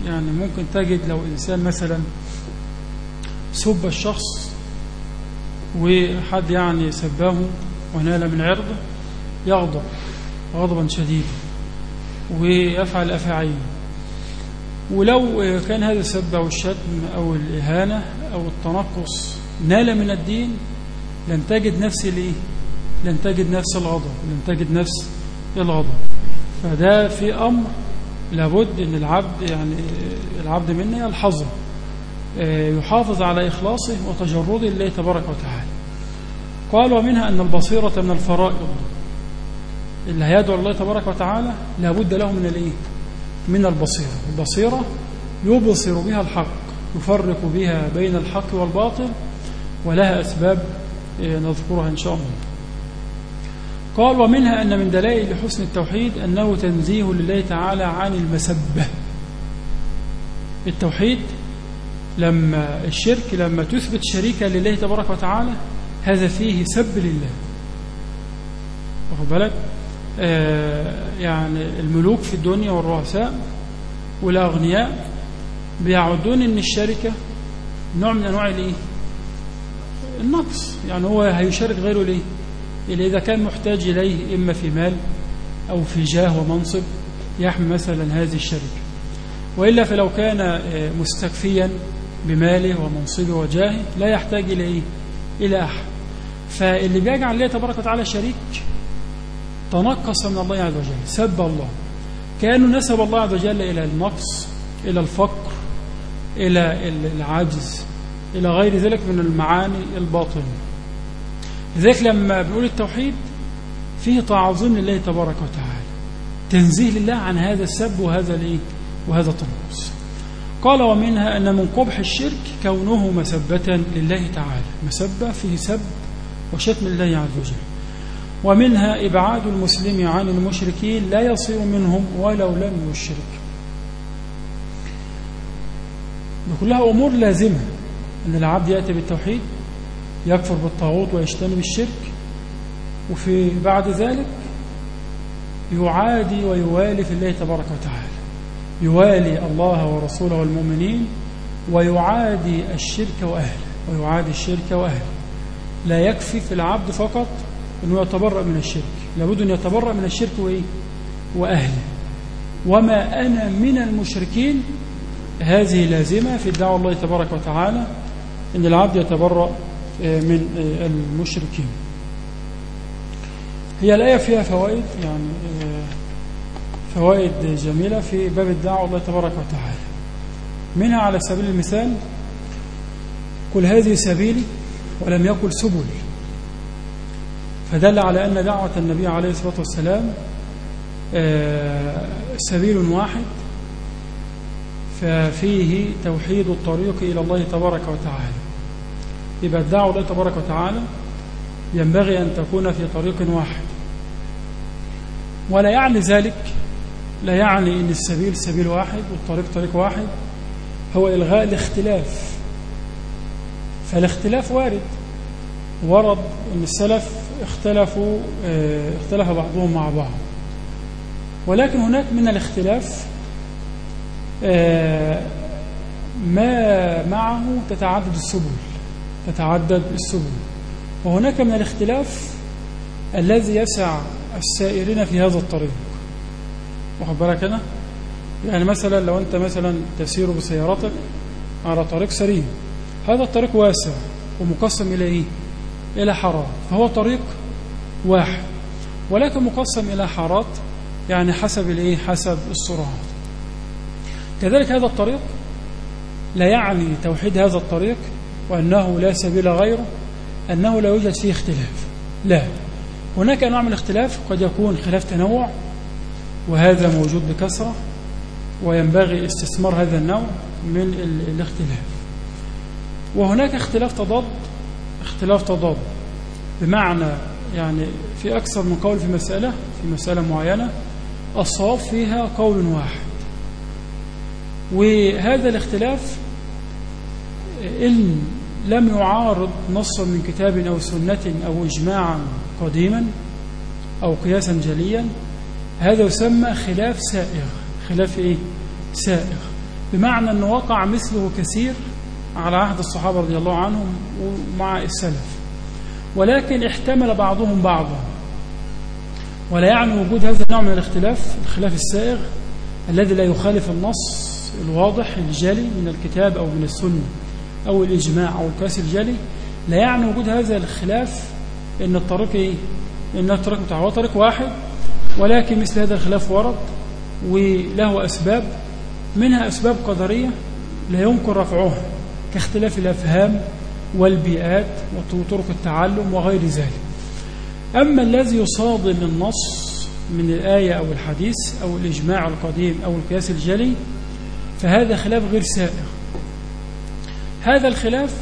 يعني ممكن تجد لو إنسان مثلا سب الشخص وحد يعني سباه ونال من عرضه يغضب غضبا شديدا ويفعل أفاعيل. ولو كان هذا السب أو الشتم أو الإهانة أو التنقص نال من الدين لن تجد نفس الإيه؟ لن تجد نفس الغضب لن تجد نفس الغضب فده في أمر لابد أن العبد يعني العبد منه يلحظه آه، يحافظ على إخلاصه وتجرده لله تبارك وتعالى قال ومنها أن البصيرة من الفرائض اللي هيدعو الله تبارك وتعالى لابد له من الإيه؟ من البصيرة. البصيرة يبصر بها الحق يفرق بها بين الحق والباطل ولها أسباب آه، نذكرها إن شاء الله. قال ومنها أن من دلائل حسن التوحيد أنه تنزيه لله تعالى عن المسبة. التوحيد لما الشرك لما تثبت شريكا لله تبارك وتعالى هذا فيه سب لله. واخد بالك؟ يعني الملوك في الدنيا والرؤساء والأغنياء بيعدون إن الشركة نوع من أنواع الإيه؟ النقص. يعني هو هيشارك غيره ليه؟ اللي إذا كان محتاج إليه إما في مال أو في جاه ومنصب يحمي مثلا هذه الشركة. وإلا فلو كان آه، مستكفيا بماله ومنصبه وجاهه لا يحتاج إلى إيه؟ إلى أحد. فاللي بيجعل الله تبارك وتعالى شريك تنقص من الله عز وجل. سب الله. كأنه نسب الله عز وجل إلى النقص إلى الفقر إلى العجز إلى غير ذلك من المعاني الباطنة. لذلك لما بنقول التوحيد فيه تعظيم لله تبارك وتعالى. تنزيه لله عن هذا السب وهذا الإيه؟ وهذا التنقص. قال ومنها أن من قبح الشرك كونه مسبة لله تعالى. مسبة فيه سب وشتم لله عز وجل. ومنها إبعاد المسلم عن المشركين لا يصير منهم ولو لم يشرك. كلها أمور لازمة أن العبد يأتي بالتوحيد يكفر بالطاغوت ويجتنب الشرك وفي بعد ذلك يعادي ويوالي في الله تبارك وتعالى. يوالي الله ورسوله والمؤمنين ويعادي الشرك وأهله ويعادي الشرك وأهله. لا يكفي في العبد فقط أنه يتبرأ من الشرك. لابد أن يتبرأ من الشرك وإيه؟ وأهله. وما أنا من المشركين؟ هذه لازمة في الدعوة الله تبارك وتعالى أن العبد يتبرأ من المشركين. هي الآية فيها فوائد يعني فوائد جميلة في باب الدعوة الله تبارك وتعالى. منها على سبيل المثال قل هذه سبيلي ولم يقل سبل فدل على أن دعوة النبي عليه الصلاة والسلام سبيل واحد ففيه توحيد الطريق إلى الله تبارك وتعالى. يبقى الدعوة الله تبارك وتعالى ينبغي أن تكون في طريق واحد. ولا يعني ذلك لا يعني أن السبيل سبيل واحد والطريق طريق واحد هو إلغاء الاختلاف. فالاختلاف وارد ورد أن السلف اختلفوا آه اختلف بعضهم مع بعض. ولكن هناك من الاختلاف آه ما معه تتعدد السبل تتعدد السبل. وهناك من الاختلاف الذي يسع السائرين في هذا الطريق. واخد بالك أنا؟ يعني مثلا لو أنت مثلا تسير بسيارتك على طريق سريع هذا الطريق واسع ومقسم إلى إيه إلى حارات فهو طريق واحد. ولكن مقسم إلى حارات يعني حسب الإيه؟ حسب السرعات كذلك هذا الطريق لا يعني توحيد هذا الطريق وأنه لا سبيل غيره أنه لا يوجد فيه اختلاف. لا. هناك أنواع من الاختلاف قد يكون خلاف تنوع وهذا موجود بكثرة وينبغي استثمار هذا النوع من الاختلاف. وهناك اختلاف تضاد اختلاف تضاد. بمعنى يعني في أكثر من قول في مسألة في مسألة معينة الصواب فيها قول واحد. وهذا الاختلاف إن لم يعارض نصا من كتاب أو سنة أو إجماعا قديما أو قياسا جليا هذا يسمى خلاف سائغ. خلاف إيه؟ سائغ. بمعنى أنه وقع مثله كثير على عهد الصحابة رضي الله عنهم ومع السلف. ولكن احتمل بعضهم بعضا. ولا يعني وجود هذا النوع من الاختلاف الخلاف السائغ الذي لا يخالف النص الواضح الجلي من الكتاب أو من السنة أو الإجماع أو القياس الجلي. لا يعني وجود هذا الخلاف إن الطريق إيه؟ إن الطريق بتاعه هو طريق واحد ولكن مثل هذا الخلاف ورد وله أسباب منها أسباب قدرية لا يمكن رفعها. كاختلاف الأفهام والبيئات وطرق التعلم وغير ذلك. أما الذي يصادم النص من الآية أو الحديث أو الإجماع القديم أو القياس الجلي فهذا خلاف غير سائغ. هذا الخلاف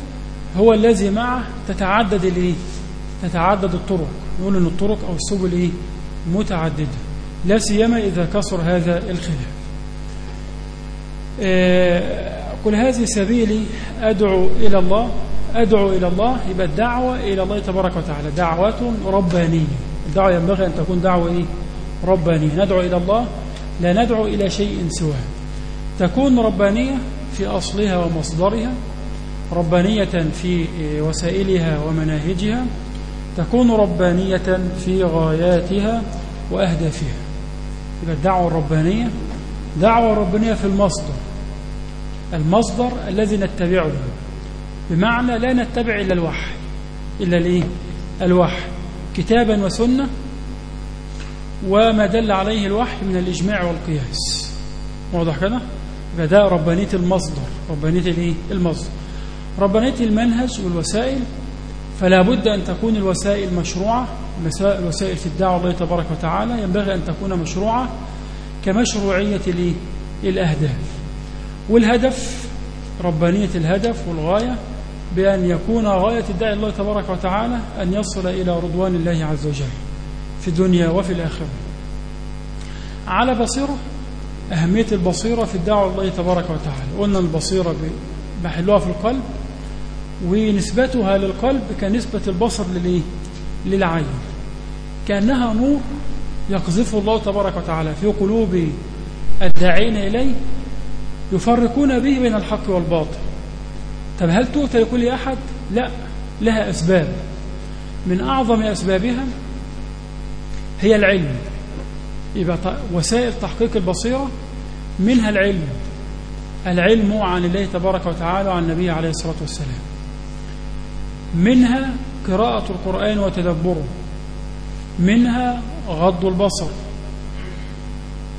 هو الذي معه تتعدد الإيه؟ تتعدد الطرق. نقول إن الطرق أو السبل إيه متعددة. لا سيما إذا كثر هذا الخلاف. آه، قل هذه سبيلي أدعو إلى الله أدعو إلى الله يبقى الدعوة إلى الله تبارك وتعالى. دعوة ربانية. الدعوة ينبغي أن تكون دعوة إيه؟ ربانية. ندعو إلى الله لا ندعو إلى شيء سواه. تكون ربانية في أصلها ومصدرها ربانية في وسائلها ومناهجها تكون ربانية في غاياتها وأهدافها. يبقى الدعوة الربانية. دعوة ربانية في المصدر. المصدر الذي نتبعه. بمعنى لا نتبع إلا الوحي. إلا الإيه؟ الوحي. كتابا وسنة وما دل عليه الوحي من الإجماع والقياس. واضح كده؟ يبقى ده ربانية المصدر. ربانية الإيه؟ المصدر. ربانية المنهج والوسائل فلا بد أن تكون الوسائل مشروعة. الوسائل في الدعوة الله تبارك وتعالى. ينبغي أن تكون مشروعة كمشروعية الأهداف. والهدف ربانية الهدف والغاية بأن يكون غاية الداعي الله تبارك وتعالى أن يصل إلى رضوان الله عز وجل في الدنيا وفي الآخرة. على بصيرة أهمية البصيرة في الدعوة الله تبارك وتعالى. قلنا البصيرة محلها في القلب ونسبتها للقلب كنسبة البصر؟ للعين. كأنها نور يقذفه الله تبارك وتعالى في قلوب الداعين إليه يفرقون به بين الحق والباطل. طب هل تؤتى لكل أحد؟ لا لها أسباب. من أعظم أسبابها هي العلم. يبقى وسائل تحقيق البصيرة منها العلم. العلم عن الله تبارك وتعالى وعن النبي عليه الصلاة والسلام. منها قراءة القرآن وتدبره. منها غض البصر.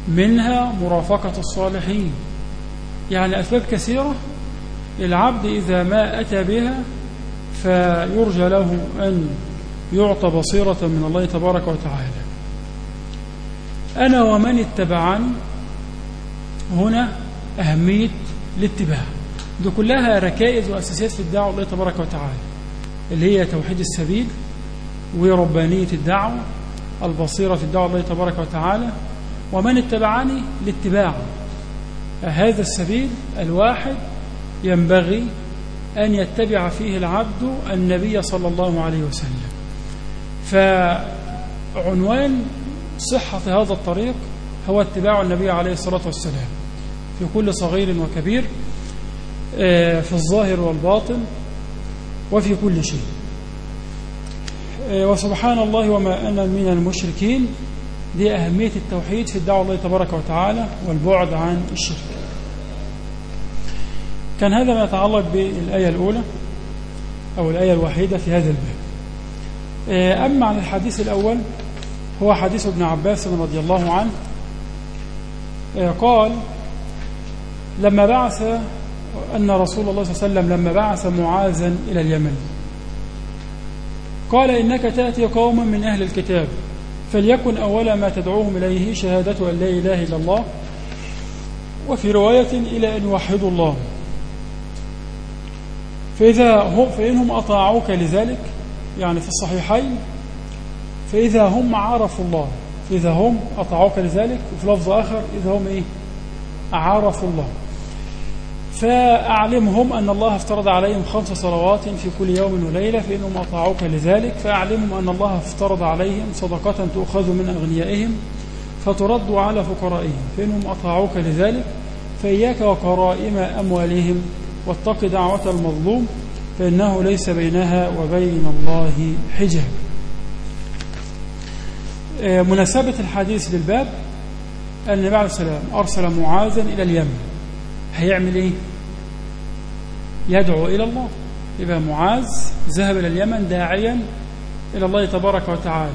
منها مرافقة الصالحين. يعني أسباب كثيرة العبد إذا ما أتى بها فيرجى له أن يعطى بصيرة من الله تبارك وتعالى. أنا ومن اتبعني هنا أهمية الاتباع. دي كلها ركائز وأساسيات في الدعوة الله تبارك وتعالى اللي هي توحيد السبيل وربانية الدعوة البصيرة في الدعوة الله تبارك وتعالى. ومن اتبعني الاتباع. هذا السبيل الواحد ينبغي أن يتبع فيه العبد النبي صلى الله عليه وسلم. فعنوان صحة هذا الطريق هو اتباع النبي عليه الصلاة والسلام في كل صغير وكبير في الظاهر والباطن وفي كل شيء. وسبحان الله وما أنا من المشركين. دي أهمية التوحيد في الدعوة الله تبارك وتعالى والبعد عن الشرك. كان هذا ما يتعلق بالآية الأولى أو الآية الوحيدة في هذا الباب. أما عن الحديث الأول هو حديث ابن عباس رضي الله عنه. قال لما بعث أن رسول الله صلى الله عليه وسلم لما بعث معاذا إلى اليمن. قال إنك تأتي قوما من أهل الكتاب فليكن أول ما تدعوهم إليه شهادة أن لا إله إلا الله. وفي رواية إلى أن يوحدوا الله. فإذا هم فإنهم أطاعوك لذلك يعني في الصحيحين فإذا هم عرفوا الله فإذا هم أطاعوك لذلك وفي لفظ آخر إذا هم إيه؟ عرفوا الله. فأعلمهم أن الله افترض عليهم خمس صلوات في كل يوم وليلة فإنهم أطاعوك لذلك. فأعلمهم أن الله افترض عليهم صدقة تؤخذ من أغنيائهم فترد على فقرائهم فإنهم أطاعوك لذلك. فإياك وكرائم أموالهم واتق دعوة المظلوم فإنه ليس بينها وبين الله حجاب. مناسبة الحديث للباب أن النبي عليه السلام أرسل معاذا إلى اليمن. هيعمل إيه؟ يدعو إلى الله. يبقى معاذ ذهب إلى اليمن داعيا إلى الله تبارك وتعالى.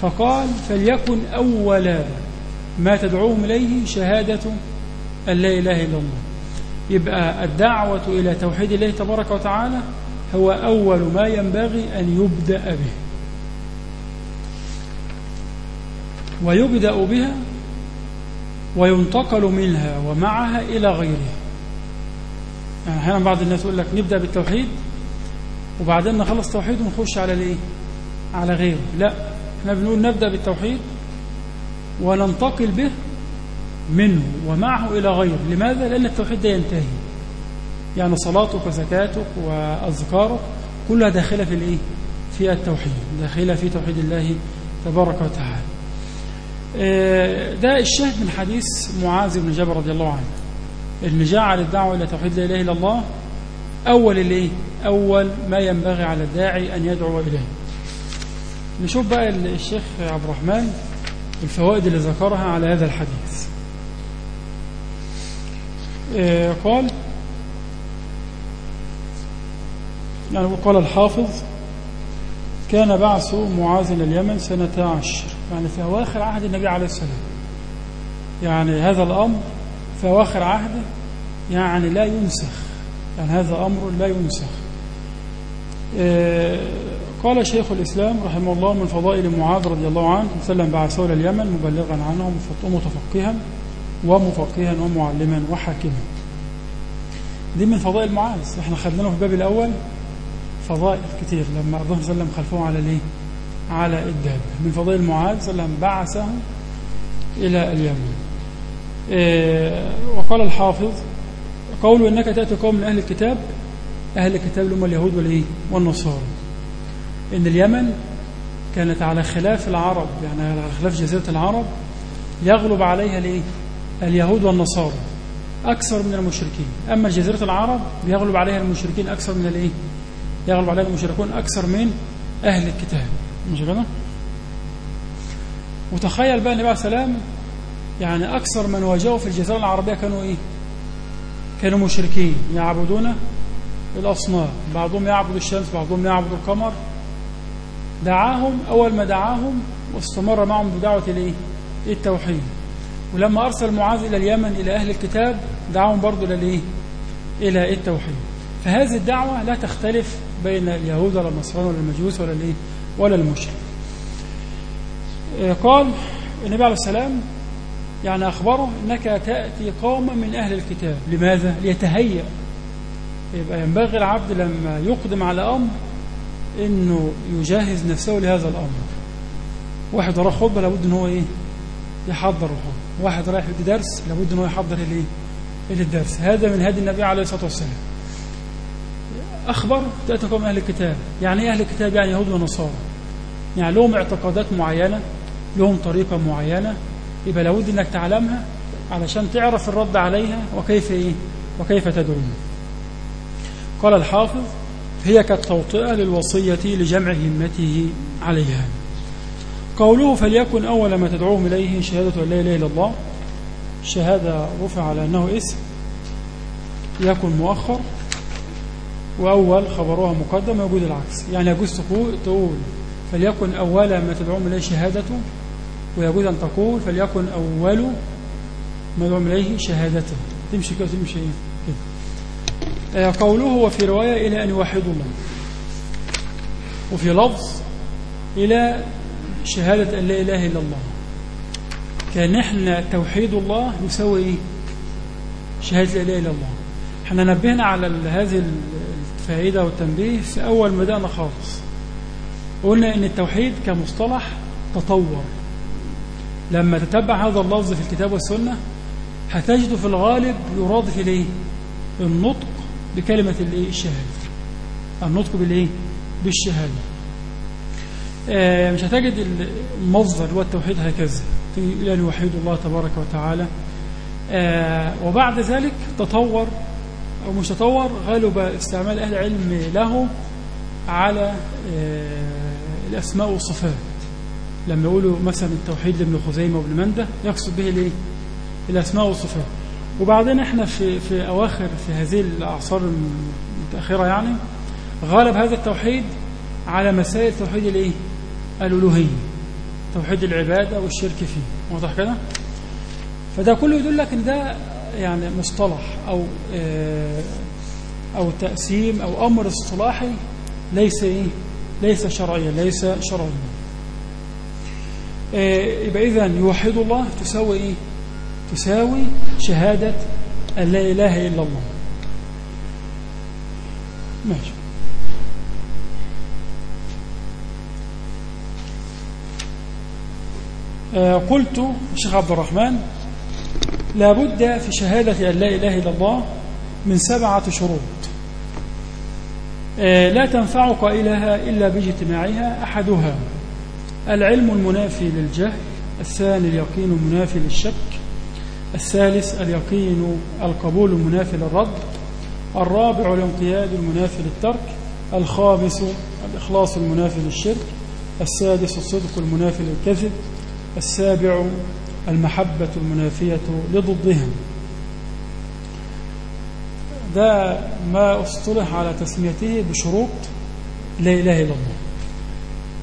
فقال فليكن أول ما تدعوهم إليه شهادة أن لا إله إلا الله. يبقى الدعوة إلى توحيد الله تبارك وتعالى هو أول ما ينبغي أن يبدأ به. ويبدأ بها وينتقل منها ومعها إلى غيرها. يعني أحيانا بعض الناس يقول لك نبدأ بالتوحيد وبعدين نخلص توحيد ونخش على الإيه؟ على غيره. لا إحنا بنقول نبدأ بالتوحيد وننتقل به منه ومعه إلى غيره. لماذا؟ لأن التوحيد ده ينتهي. يعني صلاتك وزكاتك وأذكارك كلها داخلة في الإيه؟ في التوحيد. داخلة في توحيد الله تبارك وتعالى. ده الشاهد من حديث معاذ بن جبل رضي الله عنه. اللي جعل الدعوة إلى توحيد لا إله إلا الله أول الإيه؟ أول ما ينبغي على الداعي أن يدعو إليه. نشوف بقى الشيخ عبد الرحمن الفوائد اللي ذكرها على هذا الحديث. آه، قال يعني قال الحافظ كان بعث معاذ اليمن سنة عشر. يعني في أواخر عهد النبي عليه السلام. يعني هذا الأمر في أواخر عهده يعني لا ينسخ. يعني هذا أمر لا ينسخ. آه، قال شيخ الإسلام رحمه الله من فضائل معاذ رضي الله عنه وسلم بعثه إلى اليمن مبلغا عنهم متفقها ومفقها ومعلما وحاكما. دي من فضائل معاذ. إحنا خدناه في الباب الأول فضائل كتير. لما الرسول صلى الله عليه وسلم خلفوه على الإيه؟ على الدابة من فضائل معاذ صلى الله عليه وسلم بعثه إلى اليمن. إيه وقال الحافظ قوله إنك تأتي قوم من أهل الكتاب أهل الكتاب اللي هم اليهود والإيه؟ والنصارى. إن اليمن كانت على خلاف العرب يعني على خلاف جزيرة العرب يغلب عليها الإيه؟ اليهود والنصارى أكثر من المشركين. أما جزيرة العرب يغلب عليها المشركين أكثر من الإيه؟ يغلب عليها المشركون أكثر من أهل الكتاب. مش كده وتخيل بقى النبي عليه السلام يعني أكثر من واجهوا في الجزيرة العربية كانوا إيه؟ كانوا مشركين يعبدون الأصنام. بعضهم يعبد الشمس بعضهم يعبد القمر. دعاهم أول ما دعاهم واستمر معهم بدعوة الإيه؟ التوحيد. ولما أرسل معاذ إلى اليمن إلى أهل الكتاب دعاهم برضو إلى الإيه؟ إلى التوحيد. فهذه الدعوة لا تختلف بين اليهود ولا النصارى ولا المجوس ولا الإيه؟ ولا المشرك. قال النبي عليه السلام يعني أخبره أنك تأتي قوما من أهل الكتاب. لماذا؟ ليتهيأ. يبقى ينبغي العبد لما يقدم على أمر أنه يجهز نفسه لهذا الأمر. واحد وراه خطبة لابد أنه هو إيه؟ يحضر الخطبة. واحد رايح يدي درس لابد أنه يحضر الإيه؟ الدرس هذا من هدي النبي عليه الصلاة والسلام. أخبر تأتي قوم أهل الكتاب. يعني إيه أهل الكتاب؟ يعني يهود ونصارى. يعني لهم اعتقادات معينة لهم طريقة معينة. يبقى لابد إنك تعلمها علشان تعرف الرد عليها وكيف إيه؟ وكيف تدعون قال الحافظ هي كالتوطئة للوصية لجمع همته عليها. قوله فليكن أول ما تدعوهم إليه شهادة أن لا إله إلا الله. شهادة رفع على أنه اسم. يكن مؤخر. وأول خبرها مقدم يجوز العكس. يعني يجوز تقول فليكن أول ما تدعوهم إليه شهادته ويجوز أن تقول فليكن أول ما يدعوهم إليه شهادته تمشي كده تمشي كده. قوله وفي رواية إلى أن يوحدوا الله. وفي لفظ إلى شهادة أن لا إله إلا الله. كأن إحنا توحيد الله يساوي إيه؟ شهادة لا إله إلا الله. إحنا نبهنا على هذه الفائدة والتنبيه في أول ما بدأنا خالص. قلنا إن التوحيد كمصطلح تطور. لما تتبع هذا اللفظ في الكتاب والسنة هتجد في الغالب يرادف إليه النطق بكلمة الإيه؟ الشهادة. النطق بالإيه؟ بالشهادة. آه مش هتجد المصدر هو التوحيد هكذا. إلى يوحد الله تبارك وتعالى. آه وبعد ذلك تطور أو مش تطور غالب استعمال أهل العلم له على آه الأسماء والصفات. لما يقولوا مثلا التوحيد لابن خزيمة وابن مندة يقصد به الإيه؟ الأسماء والصفات. وبعدين إحنا في, في أواخر في هذه الأعصار المتأخرة يعني غالب هذا التوحيد على مسائل توحيد الإيه؟ الألوهية توحيد العبادة والشرك فيه. واضح كده؟ فده كله يدل لك إن ده يعني مصطلح أو أو تقسيم أو أمر اصطلاحي ليس إيه ليس شرعيا ليس شرعيا. يبقى إذا يوحد الله تساوي إيه؟ تساوي شهادة أن لا إله إلا الله ماشي آه، قلت الشيخ عبد الرحمن لابد في شهادة أن لا إله إلا الله من سبعة شروط. آه، لا تنفع قائلها إلا باجتماعها أحدها العلم المنافي للجهل الثاني اليقين المنافي للشك الثالث اليقين القبول المنافي للرد الرابع الانقياد المنافي للترك الخامس الإخلاص المنافي للشرك السادس الصدق المنافي للكذب السابع المحبة المنافية لضدهم. ده ما اصطلح على تسميته بشروط لا إله إلا الله.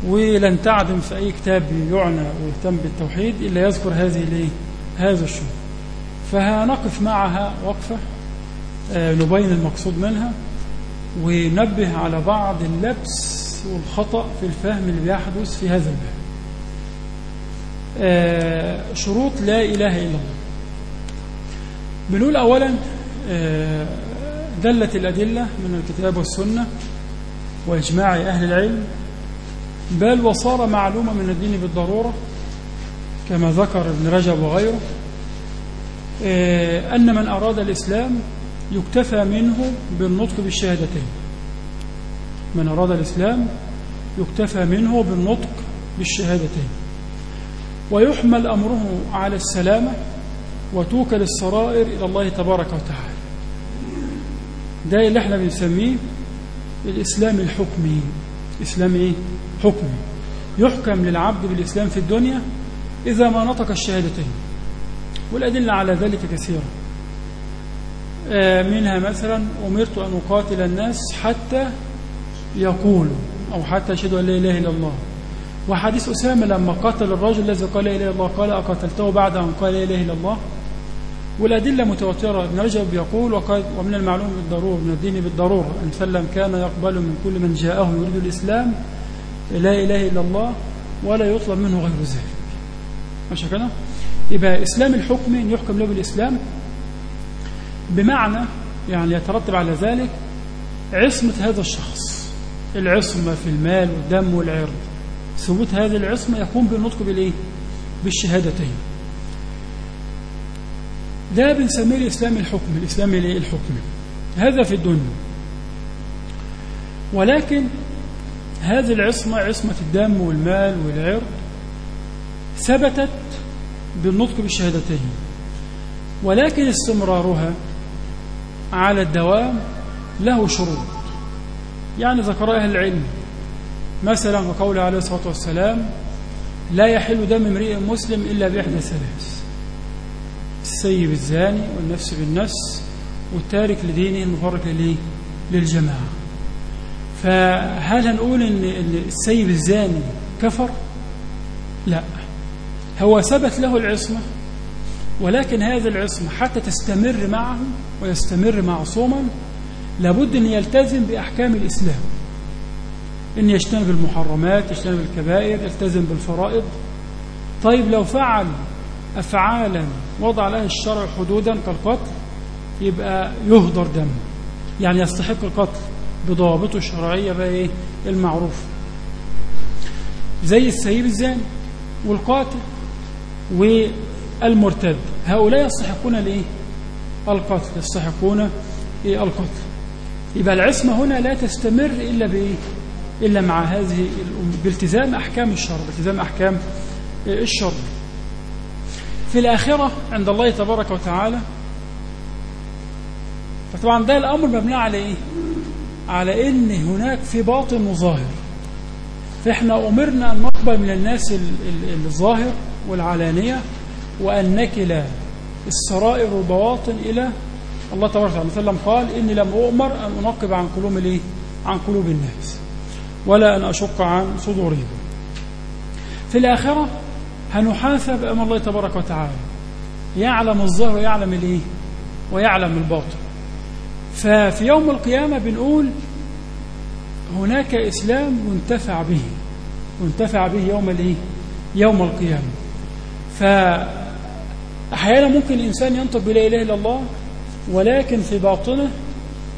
ولن تعدم في أي كتاب يعنى ويهتم بالتوحيد إلا يذكر هذه ليه هذا الشروط. فهنقف معها وقفة آه، نبين المقصود منها وننبه على بعض اللبس والخطأ في الفهم اللي بيحدث في هذا الباب. شروط لا إله إلا الله. بنقول أولا آه، دلت الأدلة من الكتاب والسنة وإجماع أهل العلم بل وصار معلومة من الدين بالضرورة كما ذكر ابن رجب وغيره آه، أن من أراد الإسلام يكتفى منه بالنطق بالشهادتين. من أراد الإسلام يكتفى منه بالنطق بالشهادتين. ويحمل أمره على السلامة وتوكل السرائر إلى الله تبارك وتعالى. ده اللي إحنا بنسميه الإسلام الحكمي. إسلام إيه؟ حكمي يحكم للعبد بالإسلام في الدنيا إذا ما نطق الشهادتين. والأدلة على ذلك كثيرة. آه، منها مثلا أمرت أن أقاتل الناس حتى يقولوا أو حتى يشهدوا أن لا إله إلا الله. وحديث أسامة لما قتل الرجل الذي قال لا إله إلا الله قال أقتلته بعد أن قال لا إله إلا الله؟ والأدلة متواترة. ابن رجب يقول وقد ومن المعلوم بالضرورة من الدين بالضرورة أن سلم كان يقبل من كل من جاءه يريد الإسلام لا إله إلا الله ولا يطلب منه غير ذلك. ماشي كده؟ يبقى إسلام الحكم يحكم له بالإسلام بمعنى يعني يترتب على ذلك عصمة هذا الشخص. العصمة في المال والدم والعرض. ثبوت هذه العصمة يكون بالنطق بالإيه؟ بالشهادتين. ده بنسميه الإسلام الحكم الإسلام؟ الحكم. هذا في الدنيا. ولكن هذه العصمة عصمة الدم والمال والعرض ثبتت بالنطق بالشهادتين. ولكن استمرارها على الدوام له شروط. يعني ذكر أهل العلم. مثلا وقوله عليه الصلاة والسلام لا يحل دم امرئ مسلم إلا بإحدى ثلاث السيب الزاني والنفس بالنفس والتارك لدينه المفرق للجماعة. فهل هنقول إن السيب الزاني كفر؟ لا. هو ثبت له العصمة ولكن هذه العصمة حتى تستمر معه ويستمر معصوما لابد أن يلتزم بأحكام الإسلام. أن يجتنب المحرمات يجتنب الكبائر يلتزم بالفرائض. طيب لو فعل أفعالا وضع لها الشرع حدودا كالقتل يبقى يهدر دمه. يعني يستحق القتل بضوابطه الشرعية بقى إيه؟ المعروف. زي السيب الزاني والقاتل والمرتد. هؤلاء يستحقون الإيه؟ القتل يستحقون إيه؟ القتل. يبقى العصمة هنا لا تستمر إلا بإيه؟ إلا مع هذه بالتزام أحكام الشرع بالتزام أحكام الشرع في الآخرة عند الله تبارك وتعالى فطبعا ده الأمر مبني على إيه على إن هناك في باطن وظاهر فإحنا أمرنا أن نقبل من الناس الظاهر والعلانية وأن نكل السرائر والبواطن إلى الله تبارك وتعالى. وسلم قال إني لم أؤمر أن أنقب عن قلوب الإيه؟ عن قلوب الناس. ولا أن أشق عن صدورهم. في الآخرة هنحاسب أمام الله تبارك وتعالى. يعلم الظاهر ويعلم الإيه؟ ويعلم الباطن. ففي يوم القيامة بنقول هناك إسلام ينتفع به. ينتفع به يوم الإيه؟ يوم القيامة. أحيانا ممكن الإنسان ينطق بلا إله إلا الله ولكن في باطنه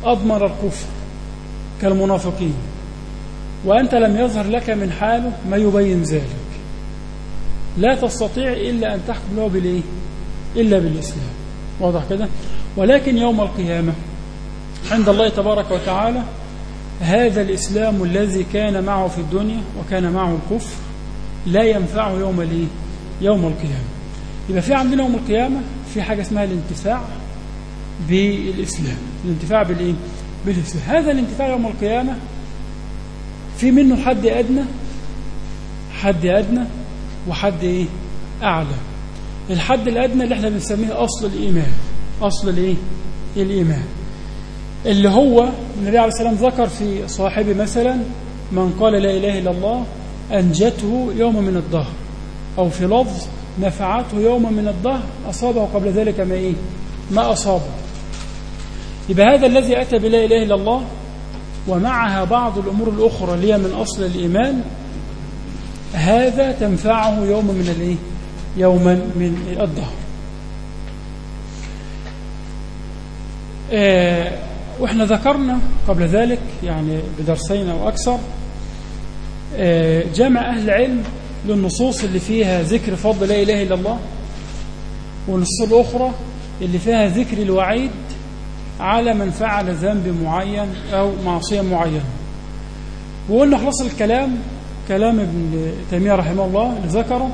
أضمر الكفر كالمنافقين. وأنت لم يظهر لك من حاله ما يبين ذلك لا تستطيع إلا أن تحكم له بالإيه؟ إلا بالإسلام واضح كده ولكن يوم القيامة عند الله تبارك وتعالى هذا الإسلام الذي كان معه في الدنيا وكان معه الكفر لا ينفعه يوم الإيه؟ يوم القيامة يبقى في عندنا يوم القيامة في حاجة اسمها الانتفاع بالإسلام الانتفاع بالإيه؟ بالإسلام هذا الانتفاع يوم القيامة في منه حد أدنى؟ حد أدنى وحد إيه؟ أعلى. الحد الأدنى اللي إحنا بنسميه أصل الإيمان. أصل الإيه؟ الإيمان. اللي هو النبي عليه السلام ذكر في صاحبه مثلا من قال لا إله إلا الله أنجته يوم من الدهر أو في لفظ نفعته يوم من الدهر أصابه قبل ذلك ما إيه؟ ما أصابه. يبقى هذا الذي أتى بلا إله إلا الله ومعها بعض الأمور الأخرى اللي هي من أصل الإيمان هذا تنفعه يوم من الإيه؟ يوما من الدهر. آه وإحنا ذكرنا قبل ذلك يعني بدرسين أو أكثر آه جمع أهل العلم للنصوص اللي فيها ذكر فضل لا إله إلا الله والنصوص الأخرى اللي فيها ذكر الوعيد على من فعل ذنب معين أو معصية معينة. وقلنا خلاص الكلام كلام ابن تيمية رحمه الله اللي ذكره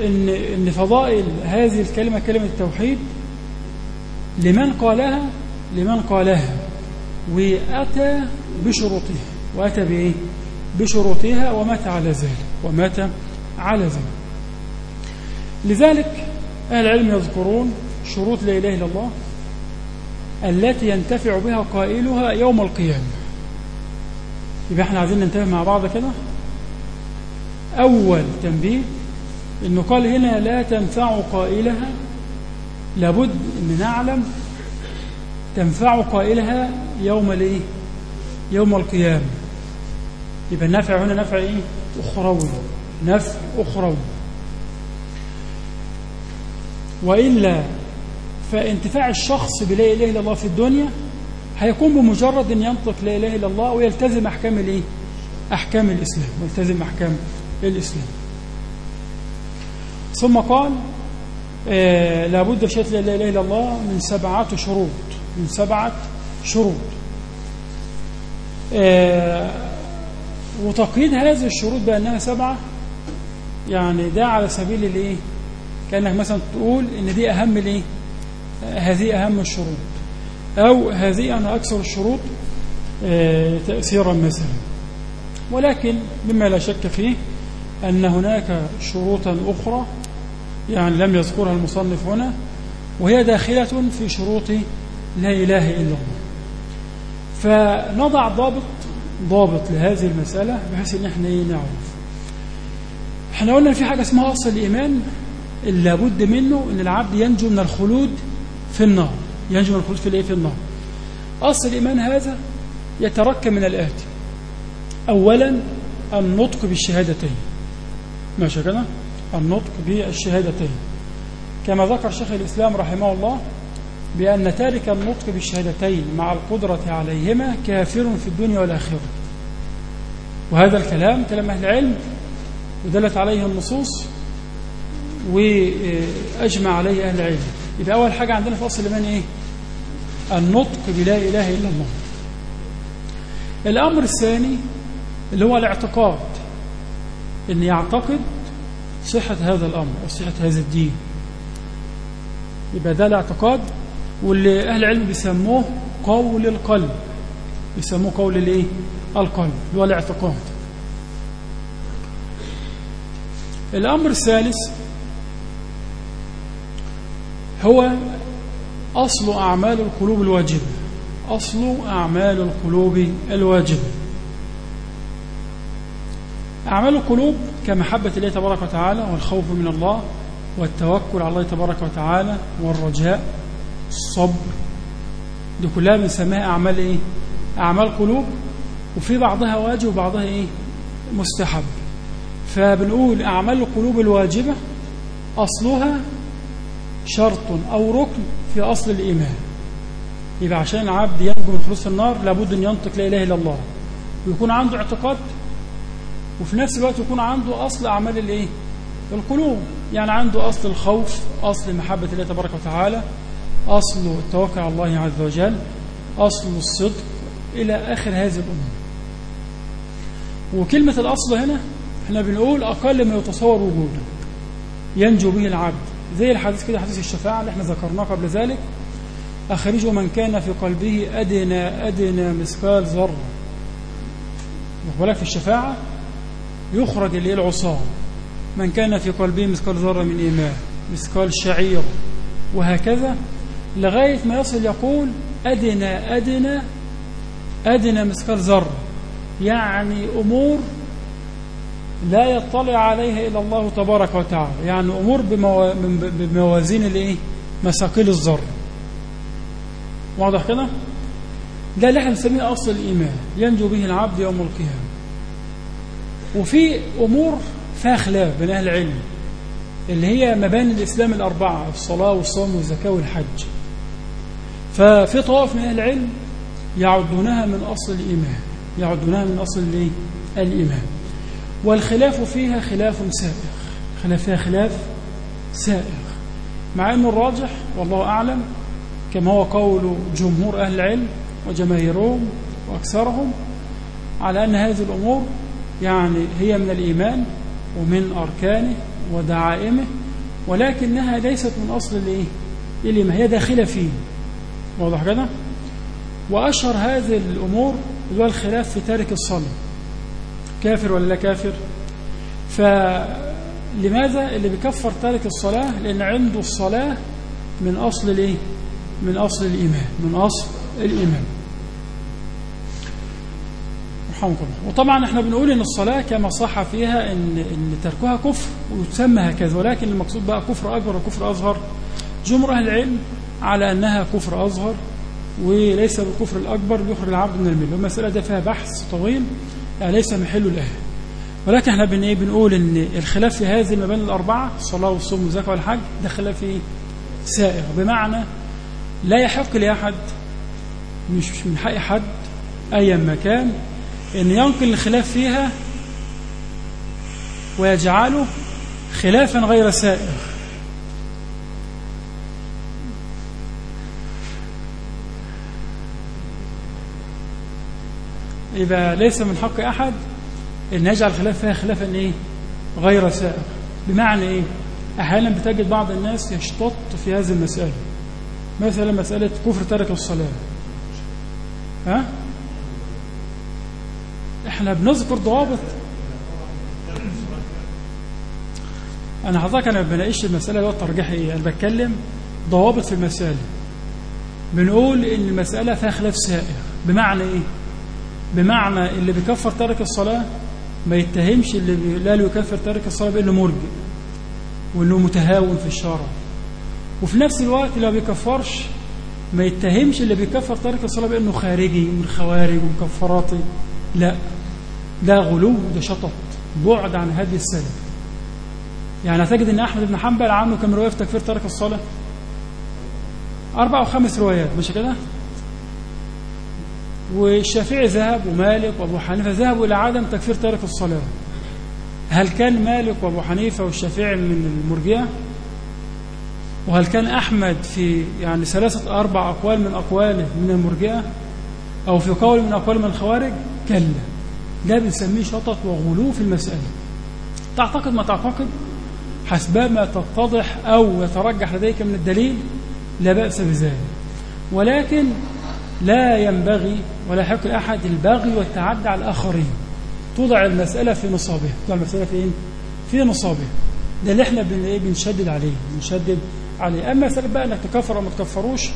إن, إن فضائل هذه الكلمة كلمة التوحيد لمن قالها؟ لمن قالها. وأتى بشروطها. وأتى بإيه؟ بشروطها ومات على ذلك. ومات على ذلك. لذلك أهل العلم يذكرون شروط لا إله إلا الله. التي ينتفع بها قائلها يوم القيامة. يبقى إحنا عايزين ننتبه مع بعض كده؟ أول تنبيه إنه قال هنا لا تنفع قائلها لابد أن نعلم تنفع قائلها يوم الإيه؟ يوم القيامة. يبقى النفع هنا نفع إيه؟ أخروي. نفع أخروي. وإلا فانتفاع الشخص بلا إله إلا الله في الدنيا هيكون بمجرد أن ينطق لا إله إلا الله ويلتزم أحكام الإيه؟ أحكام الإسلام ويلتزم أحكام الإسلام ثم قال آه لابد شهادة لا إله إلا الله من سبعة شروط من سبعة شروط آه وتقييد هذه الشروط بأنها سبعة يعني ده على سبيل الإيه؟ كأنك مثلا تقول إن دي أهم الإيه؟ هذه أهم الشروط. أو هذه أنا أكثر الشروط تأثيرا مثلا. ولكن مما لا شك فيه أن هناك شروطا أخرى يعني لم يذكرها المصنف هنا وهي داخلة في شروط لا إله إلا الله. فنضع ضابط ضابط لهذه المسألة بحيث أن إحنا نعرف. إحنا قلنا في حاجة اسمها أصل الإيمان اللي لابد منه أن العبد ينجو من الخلود في النار ينجو الخلود في في النار. أصل الإيمان هذا يتركب من الاتي اولا النطق بالشهادتين. ماشي كده النطق بالشهادتين. كما ذكر شيخ الإسلام رحمه الله بأن تارك النطق بالشهادتين مع القدرة عليهما كافر في الدنيا والآخرة. وهذا الكلام كلام أهل العلم ودلت عليه النصوص وأجمع عليه أهل العلم. يبقى أول حاجة عندنا في أصل الإيمان إيه؟ النطق بلا إله إلا الله الأمر الثاني اللي هو الاعتقاد أن يعتقد صحة هذا الأمر وصحة هذا الدين يبقى ده الاعتقاد واللي أهل العلم بيسموه قول القلب بيسموه قول الإيه؟ القلب اللي هو الاعتقاد الأمر الثالث هو أصل أعمال القلوب الواجبة. أصل أعمال القلوب الواجبة. أعمال القلوب كمحبة الله تبارك وتعالى والخوف من الله والتوكل على الله تبارك وتعالى والرجاء الصبر. دي كلها بنسميها أعمال إيه؟ أعمال قلوب. وفي بعضها واجب وبعضها إيه؟ مستحب. فبنقول أعمال القلوب الواجبة أصلها شرط أو ركن في أصل الإيمان. يبقى عشان العبد ينجو من خلوص النار لابد أن ينطق لا إله إلا الله. ويكون عنده اعتقاد وفي نفس الوقت يكون عنده أصل أعمال الإيه؟ القلوب. يعني عنده أصل الخوف أصل محبة الله تبارك وتعالى أصل التوكل على الله عز وجل أصل الصدق إلى آخر هذه الأمور. وكلمة الأصل هنا إحنا بنقول أقل ما يتصور وجوده. ينجو به العبد. زي الحديث كده حديث الشفاعة اللي إحنا ذكرناه قبل ذلك. أخرجوا من كان في قلبه أدنى أدنى مثقال ذرة. بالك في الشفاعة يخرج اللي العصاة. من كان في قلبه مثقال ذرة من إيمان مثقال شعير. وهكذا لغاية ما يصل يقول أدنى أدنى أدنى مثقال ذرة. يعني أمور لا يطلع عليها إلا الله تبارك وتعالى. يعني أمور بمو... بموازين الإيه؟ مثاقيل الذر واضح كده؟ ده اللي إحنا بنسميه أصل الإيمان. ينجو به العبد يوم القيامة. وفي أمور فيها خلاف بين أهل العلم اللي هي مباني الإسلام الأربعة الصلاة والصوم والزكاة والحج. ففي طوائف من أهل العلم يعدونها من أصل الإيمان. يعدونها من أصل؟ الإيمان. والخلاف فيها خلاف سائغ خلاف فيها خلاف سائغ مع أنه الراجح والله أعلم كما هو قول جمهور أهل العلم وجماهيرهم وأكثرهم على أن هذه الأمور يعني هي من الإيمان ومن أركانه ودعائمه ولكنها ليست من أصل الإيه؟ الإيمان هي داخلة فيه واضح كده؟ وأشهر هذه الأمور هو الخلاف في تارك الصلاة كافر ولا لا كافر؟ فلماذا اللي بيكفر تارك الصلاة؟ لأن عنده الصلاة من أصل الإيه؟ من أصل الإيمان من أصل الإيمان. الله. وطبعا إحنا بنقول إن الصلاة كما صح فيها إن, إن تركها كفر ويسمى هكذا ولكن المقصود بقى كفر أكبر وكفر أصغر. جمهور أهل العلم على أنها كفر أصغر وليس بالكفر الأكبر يخرج العبد من الملة. المسألة ده فيها بحث طويل. ليس محله الآن ولكن إحنا بن إيه بنقول إن الخلاف في هذه المباني الأربعة الصلاة والصوم والزكاة والحج ده خلاف سائغ. بمعنى لا يحق لأحد مش من حق حد أيا ما كان أن ينقل الخلاف فيها ويجعله خلافا غير سائغ. يبقى ليس من حق أحد أن يجعل خلاف فيها خلافا إيه؟ غير سائغ بمعنى إيه؟ أحيانا بتجد بعض الناس يشتط في هذه المسألة. مثلا مسألة كفر ترك الصلاة. ها؟ إحنا بنذكر ضوابط. أنا حضرتك أنا ما بناقش المسألة هو الترجيح إيه؟ أنا بتكلم ضوابط في المسألة. بنقول إن المسألة فيها خلاف سائغ بمعنى إيه؟ بمعنى اللي بيكفر ترك الصلاة ما يتهمش اللي. لا يكفر ترك الصلاة بأنه مرجئ وأنه متهاون في الشرع. وفي نفس الوقت ما بيكفرش ما يتهمش اللي بيكفر ترك الصلاة بأنه خارجي من خوارج ومكفراتي لا ده غلو ده شطط بعد عن هدي السلف. يعني هتجد إن أحمد بن حنبل عنه كم رواية في تكفير ترك الصلاة؟ أربع أو خمس روايات مش كده؟ والشافعي ذهب ومالك وأبو حنيفة ذهبوا إلى عدم تكفير ترك الصلاة. هل كان مالك وأبو حنيفة والشافعي من المرجئة؟ وهل كان أحمد في يعني ثلاثة أربع أقوال من اقواله من المرجئة؟ أو في قول من أقوال من الخوارج؟ كلا. ده بنسميه شطط وغلو في المسألة. تعتقد ما تعتقد؟ حسب ما تتضح أو يترجح لديك من الدليل لا بأس بذلك. ولكن لا ينبغي ولا يحق لأحد البغي والتعدي على الآخرين. توضع المسألة في نصابها توضع المسألة في إيه؟ في نصابها ده اللي إحنا بن إيه؟ بنشدد عليه. بنشدد عليه. أما مسألة بقى إنك تكفر أو ما تكفروش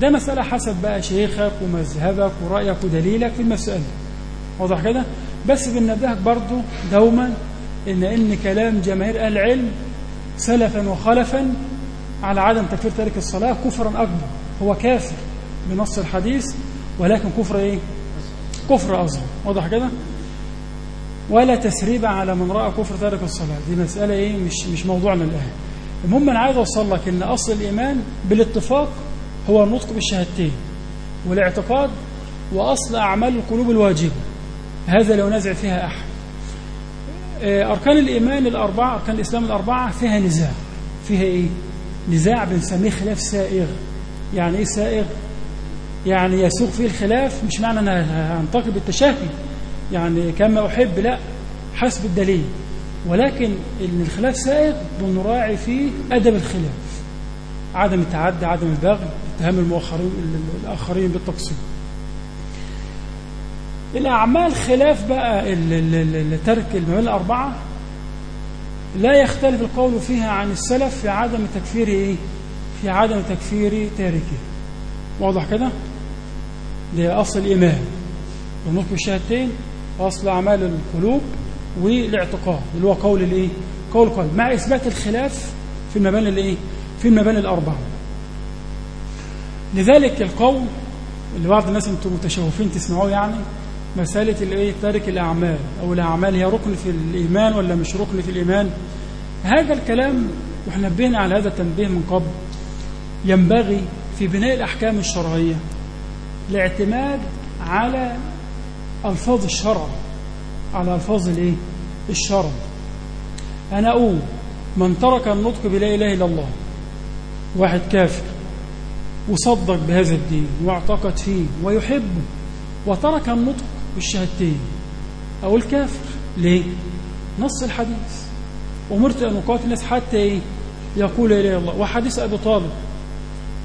ده مسألة حسب بقى شيخك ومذهبك ورأيك ودليلك في المسألة. واضح كده؟ بس بننبهك برضو دوما ان إن كلام جماهير أهل العلم سلفا وخلفا على عدم تكفير تارك الصلاة كفرا أكبر. هو كافر. بنص الحديث ولكن كفر إيه؟ كفر اصغر واضح كده؟ ولا تسريب على من رأى كفر تارك الصلاة. دي مسألة إيه؟ مش مش موضوعنا الآن. المهم أنا عايز أوصل لك إن أصل الإيمان بالاتفاق هو النطق بالشهادتين. والاعتقاد وأصل أعمال القلوب الواجبة. هذا لو نزع فيها أحد. آه، أركان الإيمان الأربعة أركان الإسلام الأربعة فيها نزاع. فيها إيه؟ نزاع بنسميه خلاف سائغ. يعني إيه سائغ؟ يعني يسوق فيه الخلاف مش معنى أنا هنتقد بالتشهي يعني كما أحب لا حسب الدليل. ولكن إن الخلاف سائغ بنراعي فيه أدب الخلاف. عدم التعدي عدم البغي اتهام المؤخرين الآخرين بالتقصير. الأعمال خلاف بقى ترك المباني الأربعة. لا يختلف القول فيها عن السلف في عدم تكفير إيه؟ في عدم تكفير تاركه. واضح كده؟ ده اصل الإيمان. ونطق الشهادتين واصل أعمال القلوب والاعتقاد اللي هو قول الإيه؟ قول القلب مع إثبات الخلاف في المباني الإيه؟ في المباني الأربعة. لذلك القول اللي بعض الناس أنتم متشوفين تسمعوه يعني مسألة الإيه؟ تارك الأعمال أو الأعمال هي ركن في الإيمان ولا مش ركن في الإيمان؟ هذا الكلام وإحنا نبهنا على هذا التنبيه من قبل ينبغي في بناء الأحكام الشرعية. الاعتماد على ألفاظ الشرع. على ألفاظ الإيه؟ الشرع. أنا أقول من ترك النطق بلا إله إلا الله واحد كافر وصدق بهذا الدين واعتقد فيه ويحبه وترك النطق بالشهادتين أو الكافر ليه؟ نص الحديث. أمرت أن أقاتل الناس حتى إيه؟ يقول لا إله إلا الله. وحديث ابي طالب.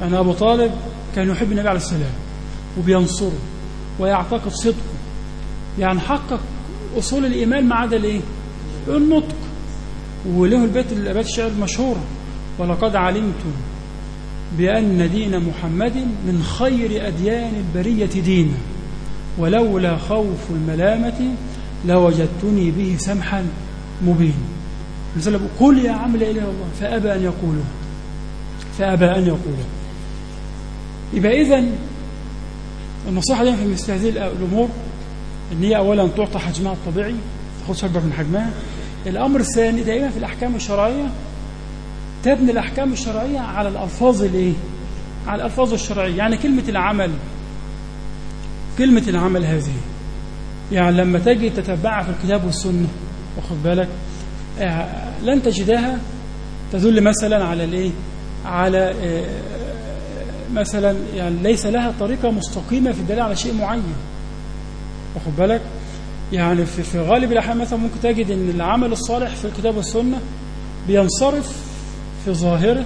أن أبو طالب كان يحب النبي عليه السلام. وبينصره ويعتقد صدقه. يعني حقق أصول الإيمان ما عدا الإيه؟ النطق. وله البيت الأبيات الشعر المشهورة ولقد علمتم بأن دين محمد من خير أديان البرية دينا. ولولا خوف الملامة لوجدتني به سمحا مبينا. مثلا قل يا عم لا إله إلا الله فأبى أن يقوله. فأبى أن يقوله. يبقى إذن النصيحة دايما في مثل هذه الأمور إن هي أولا تعطى حجمها الطبيعي تاخدش أكبر من حجمها. الأمر الثاني دائما في الأحكام الشرعية تبني الأحكام الشرعية على الألفاظ الإيه؟ على الألفاظ الشرعية. يعني كلمة العمل كلمة العمل هذه. يعني لما تجي تتبعها في الكتاب والسنة واخد بالك؟ آه لن تجدها تدل مثلا على الإيه؟ على آه مثلا يعني ليس لها طريقة مستقيمة في الدليل على شيء معين. واخد بالك؟ يعني في, في غالب الأحيان مثلا ممكن تجد أن العمل الصالح في الكتاب والسنة بينصرف في ظاهره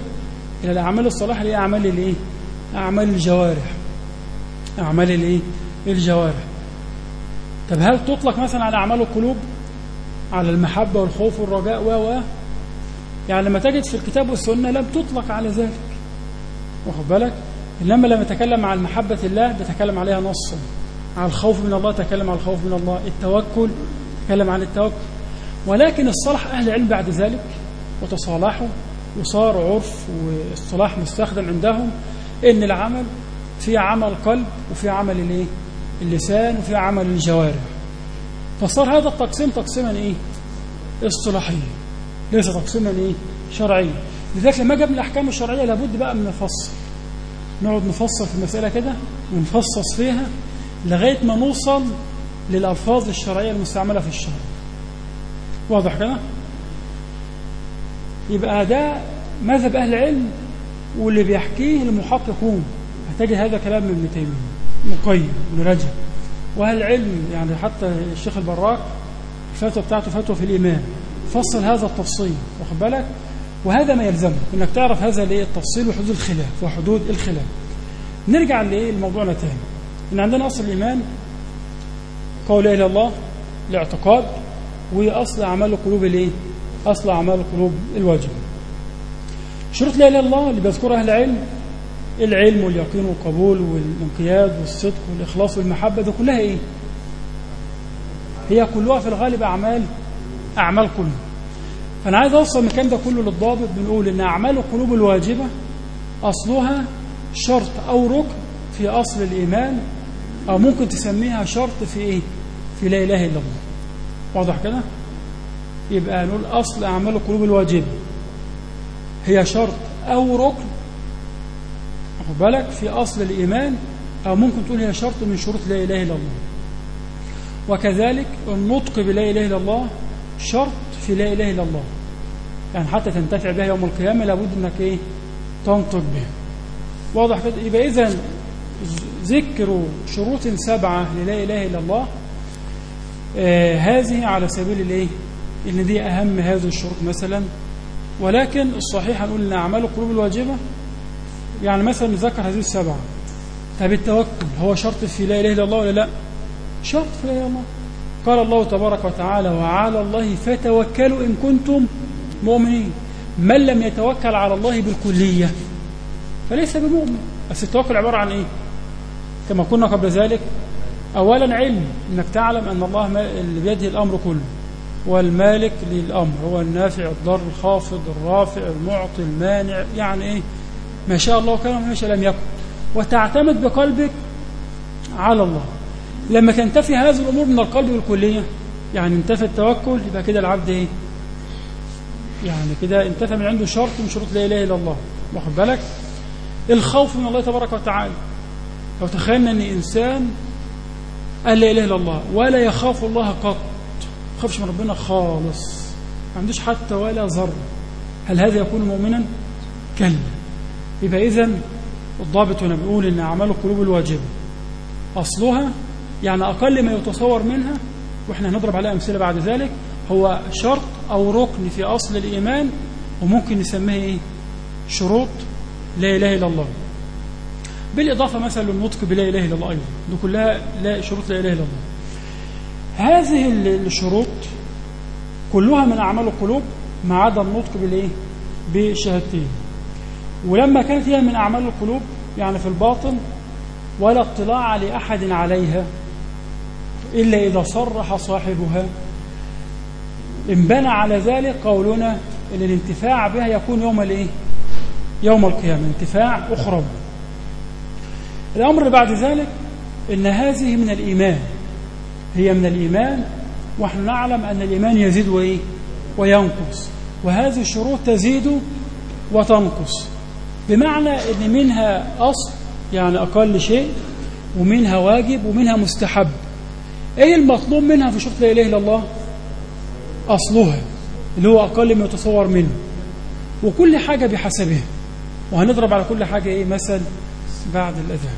إلى الأعمال الصالحة اللي هي أعمال الإيه؟ أعمال الجوارح. أعمال الإيه؟ الجوارح. طب هل تطلق مثلا على أعمال القلوب؟ على المحبة والخوف والرجاء و و. يعني لما تجد في الكتاب والسنة لم تطلق على ذلك. واخد بالك؟ إنما لما يتكلم عن محبة الله بيتكلم عليها نصا على الخوف من الله تكلم عن الخوف من الله. التوكل تكلم عن التوكل. ولكن الصلح أهل العلم بعد ذلك وتصالحوا وصار عرف واصطلاح مستخدم عندهم إن العمل في عمل قلب وفي عمل الايه اللسان وفي عمل الجوارح. فصار هذا التقسيم تقسيما إيه؟ اصطلاحيا. ليس تقسيما إيه؟ شرعيا. لذلك لما جاب الأحكام الشرعية لابد بقى من نفصل نقعد نفصل في المساله كده ونفصص فيها لغاية ما نوصل للألفاظ الشرعية المستعملة في الشرع. واضح كده؟ يبقى ده مذهب أهل العلم واللي بيحكيه المحققون. هتجد هذا كلام من ابن تيمية مقيم ابن رجب. وأهل العلم يعني حتى الشيخ البراك الفتوى بتاعته فتوى في الإيمان. فصل هذا التفصيل واخد بالك؟ وهذا ما يلزمك إنك تعرف هذا الايه التفصيل وحدود الخلاف وحدود الخلاف. نرجع لموضوعنا تاني إن عندنا أصل الإيمان قول لا إله إلا الله الاعتقاد واصل أعمال القلوب الإيه؟ أصل أعمال القلوب الواجبة. شروط لا إله إلا الله اللي بيذكرها أهل العلم العلم واليقين والقبول والانقياد والصدق والإخلاص والمحبة دي كلها إيه؟ هي كلها في الغالب أعمال أعمال قلوب. فأنا عايز أوصل المكان ده كله للضابط بنقول إن أعمال القلوب الواجبة أصلها شرط أو ركن في أصل الإيمان أو ممكن تسميها شرط في إيه؟ في لا إله إلا الله واضح كده؟ يبقى نقول أصل أعمال القلوب الواجبة هي شرط أو ركن واخد بالك في أصل الإيمان أو ممكن تقول هي شرط من شروط لا إله إلا الله وكذلك النطق بلا إله إلا الله شرط في لا إله إلا الله. يعني حتى تنتفع بها يوم القيامة لابد أنك إيه؟ تنطق بها. واضح كده؟ يبقى إذا ذكر شروط سبعة للا إله إلا الله آه هذه على سبيل الإيه؟ إن دي أهم هذه الشروط مثلا. ولكن الصحيح هنقول إن أعمال القلوب الواجبة. يعني مثلا ذكر هذه السبعة. طب التوكل هو شرط في لا إله إلا الله ولا لا؟ شرط في لا إله إلا الله. قال الله تبارك وتعالى وعلى الله فتوكلوا إن كنتم مؤمنين. من لم يتوكل على الله بالكلية فليس بمؤمن. بس التوكل عبارة عن إيه؟ كما كنا قبل ذلك أولا علم أنك تعلم أن الله اللي بيده الأمر كله والمالك للأمر هو النافع الضر الخافض الرافع المعطي المانع يعني إيه؟ ما شاء الله كان وما شاء لم يكن. وتعتمد بقلبك على الله. لما تنتفي هذه الأمور من القلب بالكلية يعني انتفى التوكل يبقى كده العبد إيه؟ يعني كده انتفى من عنده شرط من شروط لا إله إلا الله. واخد بالك؟ الخوف من الله تبارك وتعالى. لو تخيلنا أن إنسان قال لا إله إلا الله ولا يخاف الله قط. ما يخافش من ربنا خالص. ما عندوش حتى ولا ذرة. هل هذا يكون مؤمنا؟ كلا. يبقى إذا الضابط هنا بيقول إن أعمال القلوب الواجبة. أصلها يعني أقل ما يتصور منها وإحنا هنضرب عليها أمثلة بعد ذلك هو شرط أو ركن في أصل الإيمان وممكن نسميه إيه؟ شروط لا إله إلا الله بالإضافة مثلا للنطق بلا إله إلا الله أيضا دي كلها لا شروط لا إله إلا الله هذه الشروط كلها من أعمال القلوب ما عدا النطق بالإيه؟ بشهادتين ولما كانت هي من أعمال القلوب يعني في الباطن ولا اطلاع لأحد عليها إلا إذا صرح صاحبها. انبنى على ذلك قولنا إن الانتفاع بها يكون يوم الإيه؟ يوم القيامة انتفاع الأمر اللي بعد ذلك إن هذه من الإيمان هي من الإيمان ونحن نعلم أن الإيمان يزيد وإيه؟ وينقص. وهذه الشروط تزيد وتنقص. بمعنى إن منها أصل يعني أقل شيء ومنها واجب ومنها مستحب. إيه المطلوب منها في شروط لا إله إلا الله؟ أصلها اللي هو أقل ما يتصور منه. وكل حاجة بحسبها. وهنضرب على كل حاجة إيه؟ مثل بعد الأذان.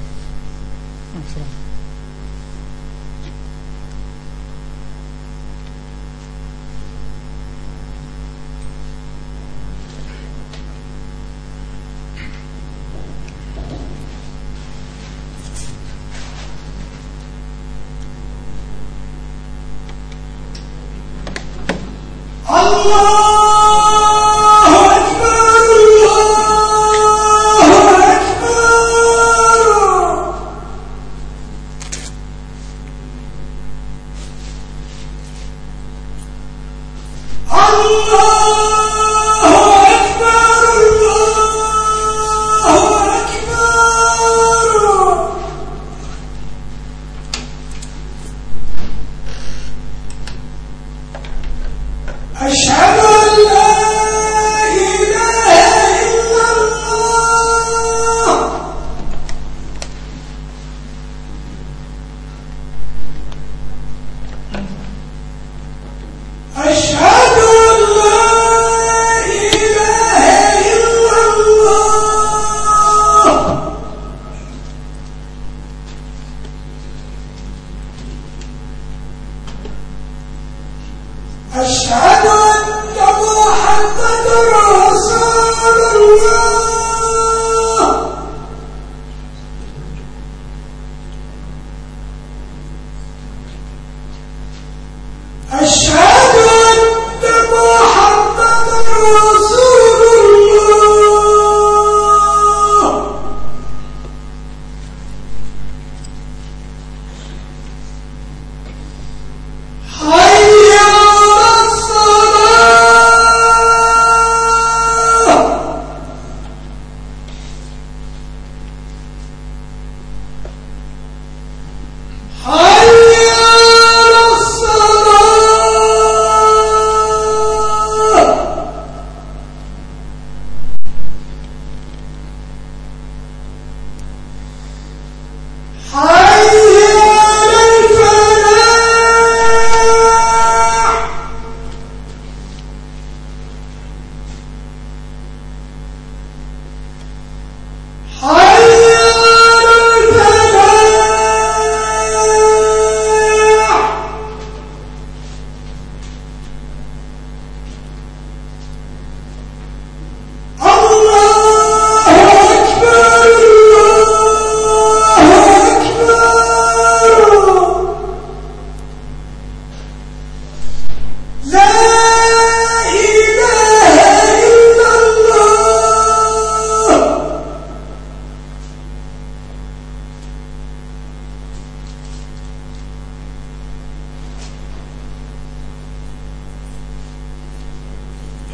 Allah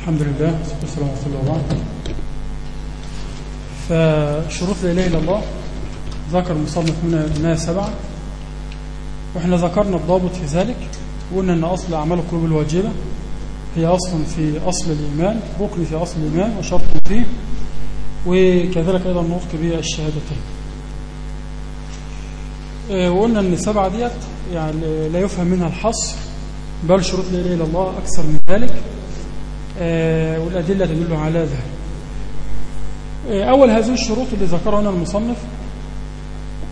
الحمد لله والسلام على الله فشروط لا إله إلا الله ذكر المصنف هنا أنها سبعة. وإحنا ذكرنا الضابط في ذلك وقلنا أن أصل أعمال القلوب الواجبة هي أصل في أصل الإيمان ركن في أصل الإيمان وشرط فيه وكذلك أيضا نطق بالشهادتين وقلنا أن السبعة ديت يعني لا يفهم منها الحصر بل شروط لا إله إلا الله أكثر من ذلك. والأدلة تدل على ذلك. آه، أول هذه الشروط اللي ذكرها هنا المصنف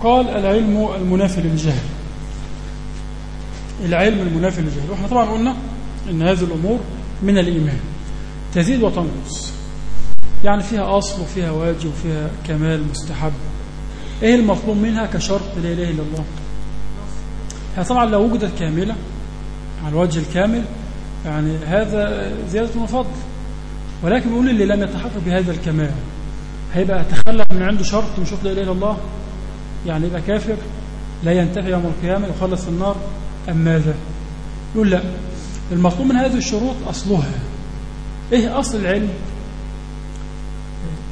قال العلم المنافي للجهل. العلم المنافي للجهل. وإحنا طبعا قلنا إن هذه الأمور من الإيمان. تزيد وتنقص. يعني فيها أصل وفيها واجب وفيها كمال مستحب. إيه المطلوب منها كشرط لا إله إلا الله؟ هي طبعا لو وجدت كاملة على الوجه الكامل يعني هذا زيادة وفضل ولكن نقول اللي لم يتحقق بهذا الكمال هيبقى تخلف من عنده شرط شروط لا إله إلا الله؟ يعني يبقى كافر لا ينتفع يوم القيامة يخلص النار أم ماذا؟ يقول لا المطلوب من هذه الشروط أصلها. إيه أصل العلم؟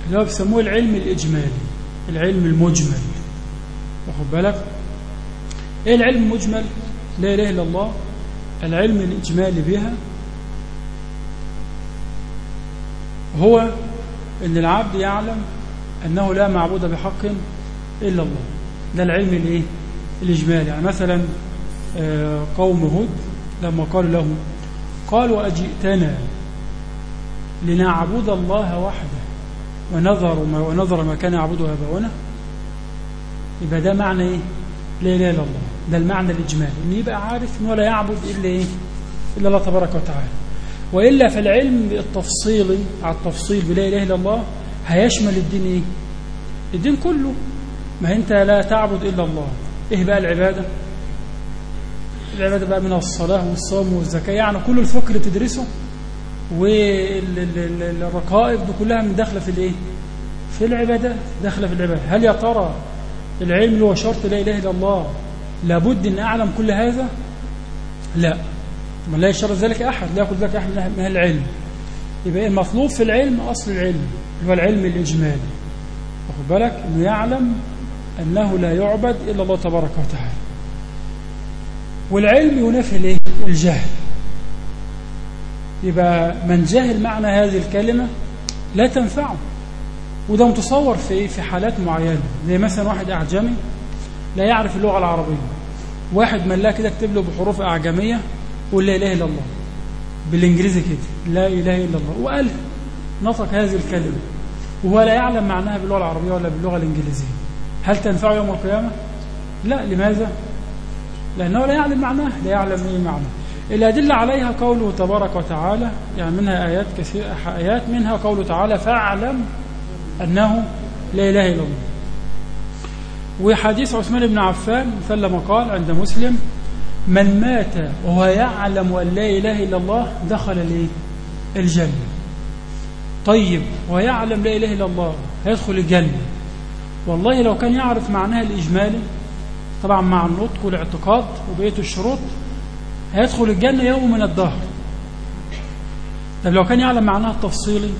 اللي هو بيسموه العلم الإجمالي العلم المجمل. واخد بالك؟ إيه العلم المجمل؟ لا إله إلا الله. العلم الإجمالي بها هو إن العبد يعلم أنه لا معبود بحق إلا الله. ده العلم الإيه؟ الإجمالي. يعني مثلا آه، قوم هود لما قالوا له قالوا أجئتنا لنعبد الله وحده ونظر ما ونظر ما كان يعبده اباؤنا يبقى ده معنى إيه؟ لا إله إلا الله. ده المعنى الإجمالي. ان يبقى عارف إنه لا يعبد إلا إيه؟ إلا الله تبارك وتعالى. وإلا فالعلم التفصيلي على التفصيل بلا إله إلا الله هيشمل الدين إيه؟ الدين كله. ما أنت لا تعبد إلا الله. إيه بقى العبادة؟ العبادة بقى من الصلاة والصوم والزكاة. يعني كل الفقه اللي والرقائق دي كلها من داخلة في الإيه؟ في العبادات داخلة في العبادة. هل يا ترى العلم هو شرط لا إله إلا الله. لابد أن أعلم كل هذا؟ لا. ما لا يشرط ذلك أحد لا يقول ذلك أحد من أهل العلم. يبقى المطلوب في العلم أصل العلم هو العلم الإجمالي. واخد بالك؟ إنه يعلم أنه لا يعبد إلا الله تبارك وتعالى. والعلم ينافي الإيه؟ الجهل. يبقى من جهل معنى هذه الكلمة لا تنفعه. وده متصور في إيه؟ في حالات معينة. زي مثلا واحد اعجمي لا يعرف اللغة العربية. واحد ملاه كده كتب له بحروف أعجمية قول لا إله إلا الله. بالإنجليزي كده لا إله إلا الله. وقال نطق هذه الكلمة. وهو لا يعلم معناها باللغة العربية ولا باللغة الإنجليزية. هل تنفعه يوم القيامة؟ لا. لماذا؟ لأنه لا يعلم معناها لا يعلم إيه معناه الأدلة عليها قوله تبارك وتعالى يعني منها آيات كثيرة آيات منها قوله تعالى فاعلم أنه لا إله إلا الله. وحديث عثمان بن عفان فلما قال عند مسلم من مات وهو يعلم أن لا إله إلا الله دخل الجنة طيب ويعلم لا إله إلا الله هيدخل الجنة. والله لو كان يعرف معناها الإجمالي طبعا مع النطق والاعتقاد وبقية الشروط هيدخل الجنة يوم من الدهر. طب لو كان يعلم معناها التفصيلي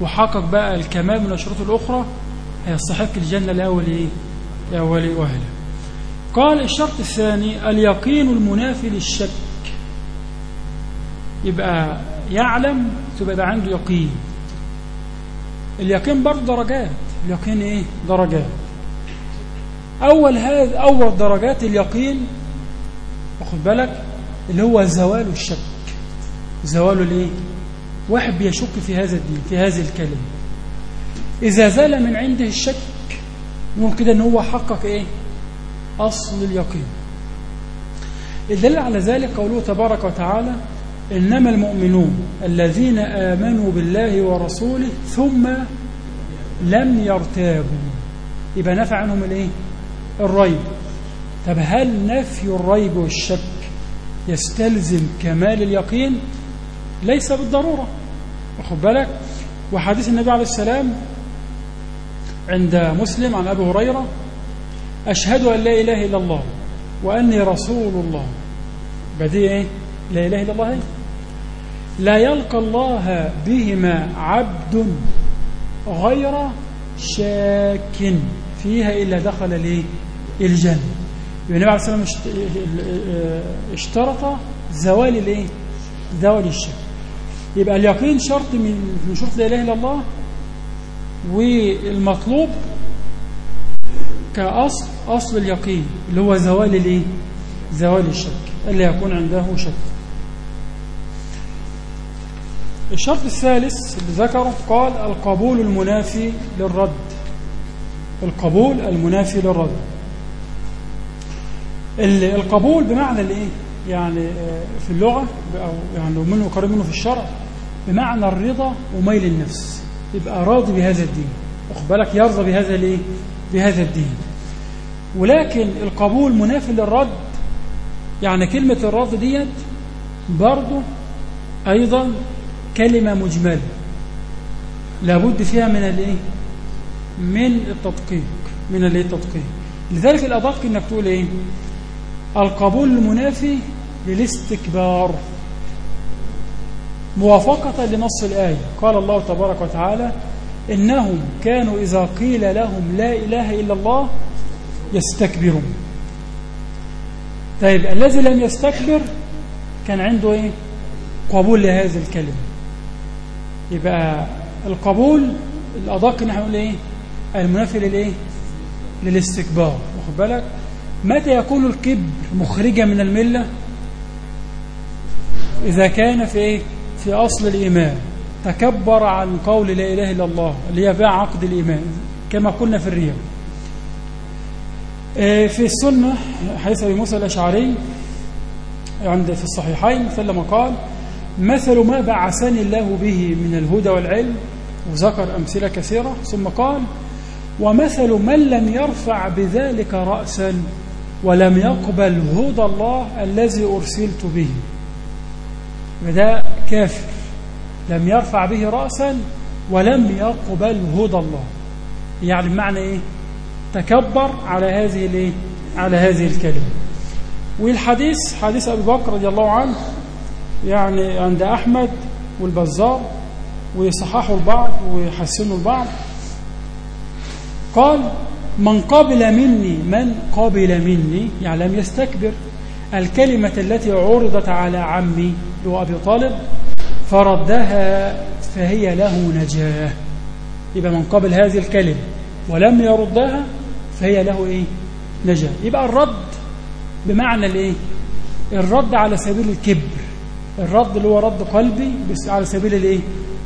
وحقق بقى الكمال من الشروط الأخرى هيستحق الجنة لأول إيه؟ لأول وهلة قال الشرط الثاني اليقين المنافي للشك. يبقى يعلم تبقى عنده يقين. اليقين برضه درجات. اليقين إيه؟ درجات. أول هذا أول درجات اليقين واخد بالك اللي هو زوال الشك. زوال الإيه؟ واحد بيشك في هذا الدين في هذه الكلمة. إذا زال من عنده الشك نقول كده إن هو حقق إيه؟ أصل اليقين. الدليل على ذلك قوله تبارك وتعالى إنما المؤمنون الذين آمنوا بالله ورسوله ثم لم يرتابوا. يبقى نفع عنهم الايه الريب. طب هل نفي الريب والشك يستلزم كمال اليقين؟ ليس بالضرورة. واخد بالك وحديث النبي عليه السلام عند مسلم عن أبي هريرة أشهد أن لا إله إلا الله وأني رسول الله. بدي إيه؟ لا إله إلا الله هي. لا يلقى الله بهما عبد غير شاك فيها إلا دخل ليه الجنة. النبي عليه الصلاة والسلام اشترط زوال الإيه؟ زوال الشك يبقى اليقين شرط من شروط لا إله إلا الله والمطلوب كأصل أصل اليقين اللي هو زوال الإيه؟ زوال الشك ألا يكون عنده شك. الشرط الثالث اللي ذكره قال القبول المنافي للرد. القبول المنافي للرد. القبول بمعنى الإيه؟ يعني في اللغة أو يعني منه قريب منه في الشرع. بمعنى الرضا وميل النفس. يبقى راضي بهذا الدين. بالك؟ يرضى بهذا الايه بهذا الدين. ولكن القبول منافي للرد. يعني كلمة الرد ديت برضه أيضا كلمة مجملة. لابد فيها من الإيه؟ من التدقيق. من الإيه؟ التدقيق. لذلك الأدق إنك تقول إيه؟ القبول المنافي للاستكبار. موافقة لنص الآية. قال الله تبارك وتعالى إنهم كانوا إذا قيل لهم لا إله إلا الله يستكبرون. طيب الذي لم يستكبر كان عنده إيه؟ قبول لهذه الكلمة. يبقى القبول الأدق نحن نقول إيه؟ المنافي للإيه؟ للاستكبار. واخد بالك؟ متى يكون الكبر مخرجا من الملة؟ إذا كان في إيه؟ في أصل الإيمان. تكبر عن قول لا إله إلا الله اللي هي بقى عقد الإيمان كما قلنا في الرياض. في السنة حديث أبي موسى الأشعري عند في الصحيحين سلم قال مثل ما بعثني الله به من الهدى والعلم وذكر أمثلة كثيرة ثم قال ومثل من لم يرفع بذلك رأسا ولم يقبل هدى الله الذي أرسلت به. وده كافر. لم يرفع به رأسا ولم يقبل هدى الله. يعني بمعنى إيه؟ تكبر على هذه الايه على هذه الكلمة. والحديث حديث أبي بكر رضي الله عنه يعني عند أحمد والبزار ويصححوا البعض ويحسنوا البعض. قال من قبل مني من قبل مني؟ يعني لم يستكبر. الكلمة التي عرضت على عمي هو أبي طالب فردها فهي له نجاة. يبقى من قبل هذه الكلمة ولم يردها فهي له إيه؟ نجاة. يبقى الرد بمعنى الإيه؟ الرد على سبيل الكبر. الرد اللي هو رد قلبي بس على سبيل الإيه؟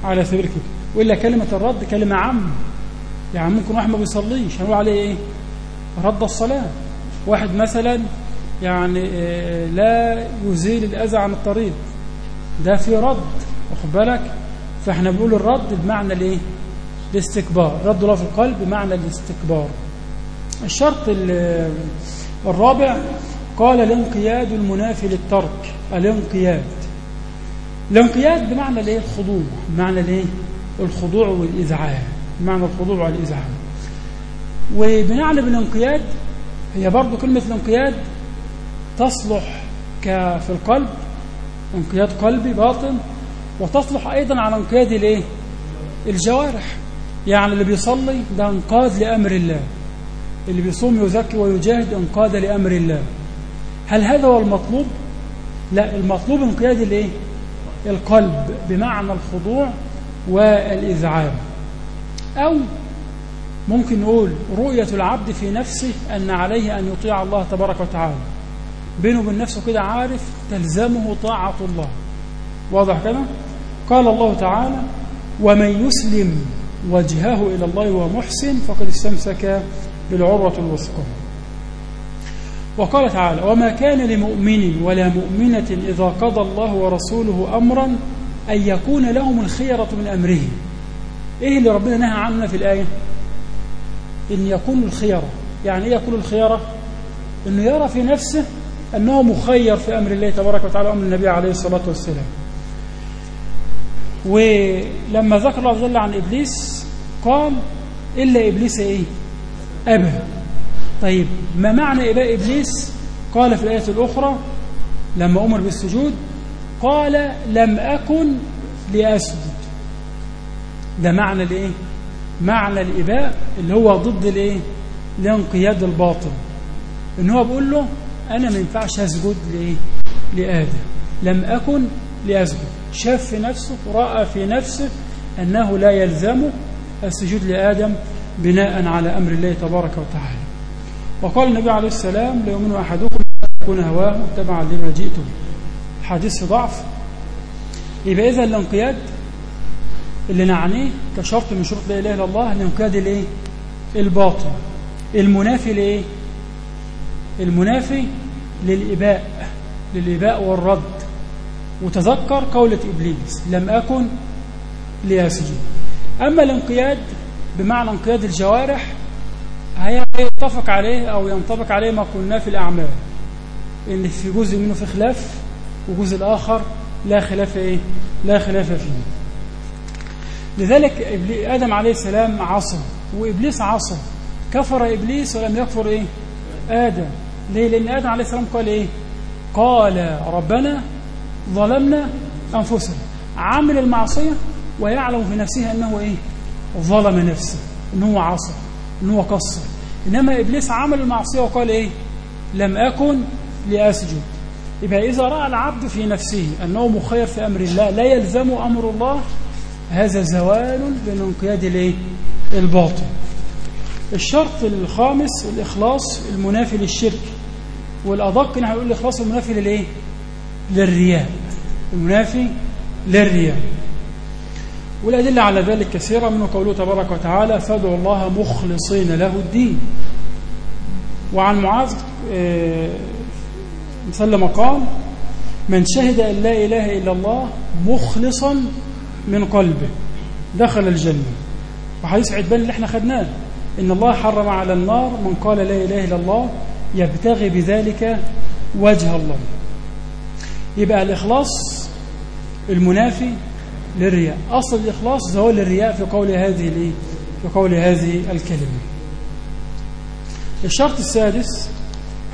على سبيل الكبر. وإلا كلمة الرد كلمة عامة يعني ممكن واحد ما بيصليش هنقول عليه إيه؟ رد الصلاة. واحد مثلا يعني لا يزيل الأذى عن الطريق. ده في رد واخد بالك؟ فإحنا بنقول الرد بمعنى الإيه؟ الاستكبار. رد الله في القلب بمعنى الاستكبار. الشرط الرابع قال الانقياد المنافي للترك. الانقياد. الانقياد بمعنى الإيه؟ الخضوع. بمعنى الإيه؟ الخضوع والاذعان بمعنى الخضوع والإذعان وبنعنى بالانقياد هي برضو كلمة الانقياد تصلح في القلب انقياد قلبي باطن وتصلح أيضا على انقياد الإيه؟ الجوارح. يعني اللي بيصلي ده انقاد لأمر الله. اللي بيصوم يزكي ويجاهد انقاد لأمر الله. هل هذا هو المطلوب؟ لا المطلوب انقياد الإيه؟ القلب بمعنى الخضوع والإذعان أو ممكن نقول رؤية العبد في نفسه أن عليه أن يطيع الله تبارك وتعالى. بينه وبين نفسه كده عارف تلزمه طاعة الله. واضح كده؟ قال الله تعالى ومن يسلم وجهه إلى الله وهو محسن فقد استمسك بالعروة الوثقى. وقال تعالى وما كان لمؤمن ولا مؤمنة إذا قضى الله ورسوله أمرا أن يكون لهم الخيرة من أمره. إيه اللي ربنا نهى عنه في الآية؟ إن يكون الخيرة. يعني إيه يكون الخيرة؟ إنه يرى في نفسه أنه مخير في أمر الله تبارك وتعالى وأمر النبي عليه الصلاة والسلام. ولما ذكر الله جل عن إبليس قال إلا إبليس إيه؟ أبى. طيب ما معنى إباء إبليس؟ قال في الآية الأخرى لما أمر بالسجود قال لم أكن لأسجد. ده معنى الايه معنى الإباء اللي هو ضد الإيه؟ الانقياد الباطل. إن هو بيقول له أنا ما ينفعش لإيه؟ لآدم. لم أكن لأسجد. شاف في نفسه رأى في نفسه أنه لا يلزمه السجود لآدم بناء على أمر الله تبارك وتعالى. وقال النبي عليه السلام لا يؤمن أحدكم يكون هواه تبعا لما جئت به حديث ضعف. يبقى إذا الانقياد اللي نعنيه كشرط من شروط لا إله إلا الله الانقياد الايه الباطن المنافي لإيه؟ المنافي للإباء للإباء والرد. وتذكر قولة إبليس لم أكن لأسجد أما الانقياد بمعنى انقياد الجوارح هيتفق عليه أو ينطبق عليه ما قلناه في الأعمال. إن في جزء منه في خلاف وجزء الآخر لا خلاف إيه؟ لا خلاف فيه. لذلك آدم عليه السلام عصى وإبليس عصى. كفر إبليس ولم يكفر إيه؟ آدم. ليه؟ لأن آدم عليه السلام قال إيه؟ قال ربنا ظلمنا أنفسنا. عامل المعصية ويعلم في نفسه أنه إيه؟ ظلم نفسه أنه عصى أنه قصر. إنما إبليس عمل المعصية وقال إيه؟ لم أكن لأسجد. يبقى إذا رأى العبد في نفسه أنه مخير في أمر الله لا يلزم أمر الله. هذا زوال للانقياد الإيه؟ الباطل. الشرط الخامس الإخلاص المنافي للشرك. والأدق نحن نقول الإخلاص المنافي للإيه؟ للرياء. المنافي للرياء. والأدلة على ذلك كثيرة منه قوله تبارك وتعالى فادعوا الله مخلصين له الدين. وعن معاذ مسلم قال من شهد أن لا إله إلا الله مخلصا من قلبه دخل الجنة. وحديث عدبان اللي إحنا خدناه إن الله حرم على النار من قال لا إله إلا الله يبتغي بذلك وجه الله. يبقى الإخلاص المنافي للرياء. أصل الإخلاص زوال الرياء في قول هذه في قول هذه الكلمة. الشرط السادس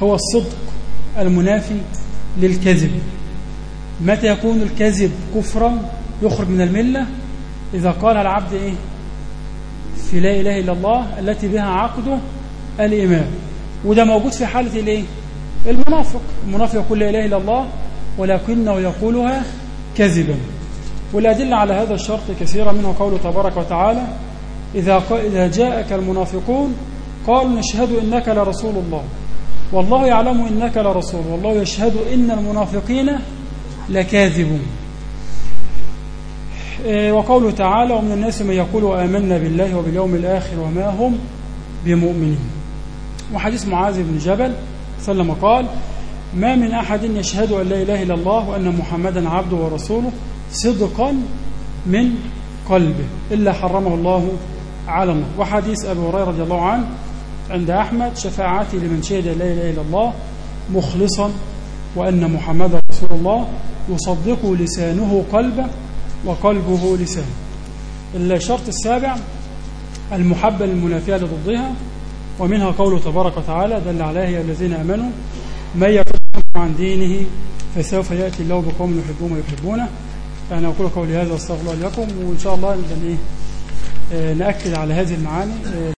هو الصدق المنافي للكذب. متى يكون الكذب كفرا يخرج من الملة؟ إذا قال العبد إيه؟ في لا إله إلا الله التي بها عقده الإيمان وده موجود في حالة الإيه؟ المنافق. المنافق يقول لا إله إلا الله ولكنه يقولها كذبا والأدلة على هذا الشرط كثيرة منه قوله تبارك وتعالى إذا, إذا جاءك المنافقون قالوا نشهد إنك لرسول الله. والله يعلم إنك لرسول والله يشهد إن المنافقين لكاذبون. وقوله تعالى ومن الناس من يقول آمنا بالله وباليوم الآخر وما هم بمؤمنين. وحديث معاذ بن جبل سلم قال ما من أحد يشهد أن لا إله إلا الله وأن محمدا عبده ورسوله صدقا من قلبه إلا حرمه الله على النار وحديث أبي هريرة رضي الله عنه عند أحمد شفاعتي لمن شهد لا إله إلا الله مخلصا وأن محمدا رسول الله يصدق لسانه قلبه وقلبه لسانه. الشرط السابع المحبة المنافية لضدها ومنها قوله تبارك وتعالى دل عليه الذين آمنوا من يكفر عن دينه فسوف يأتي الله بقوم يحبون ويحبونه. أنا أقول قولي هذا وأستغفر الله لكم وإن شاء الله إيه نأكد على هذه المعاني.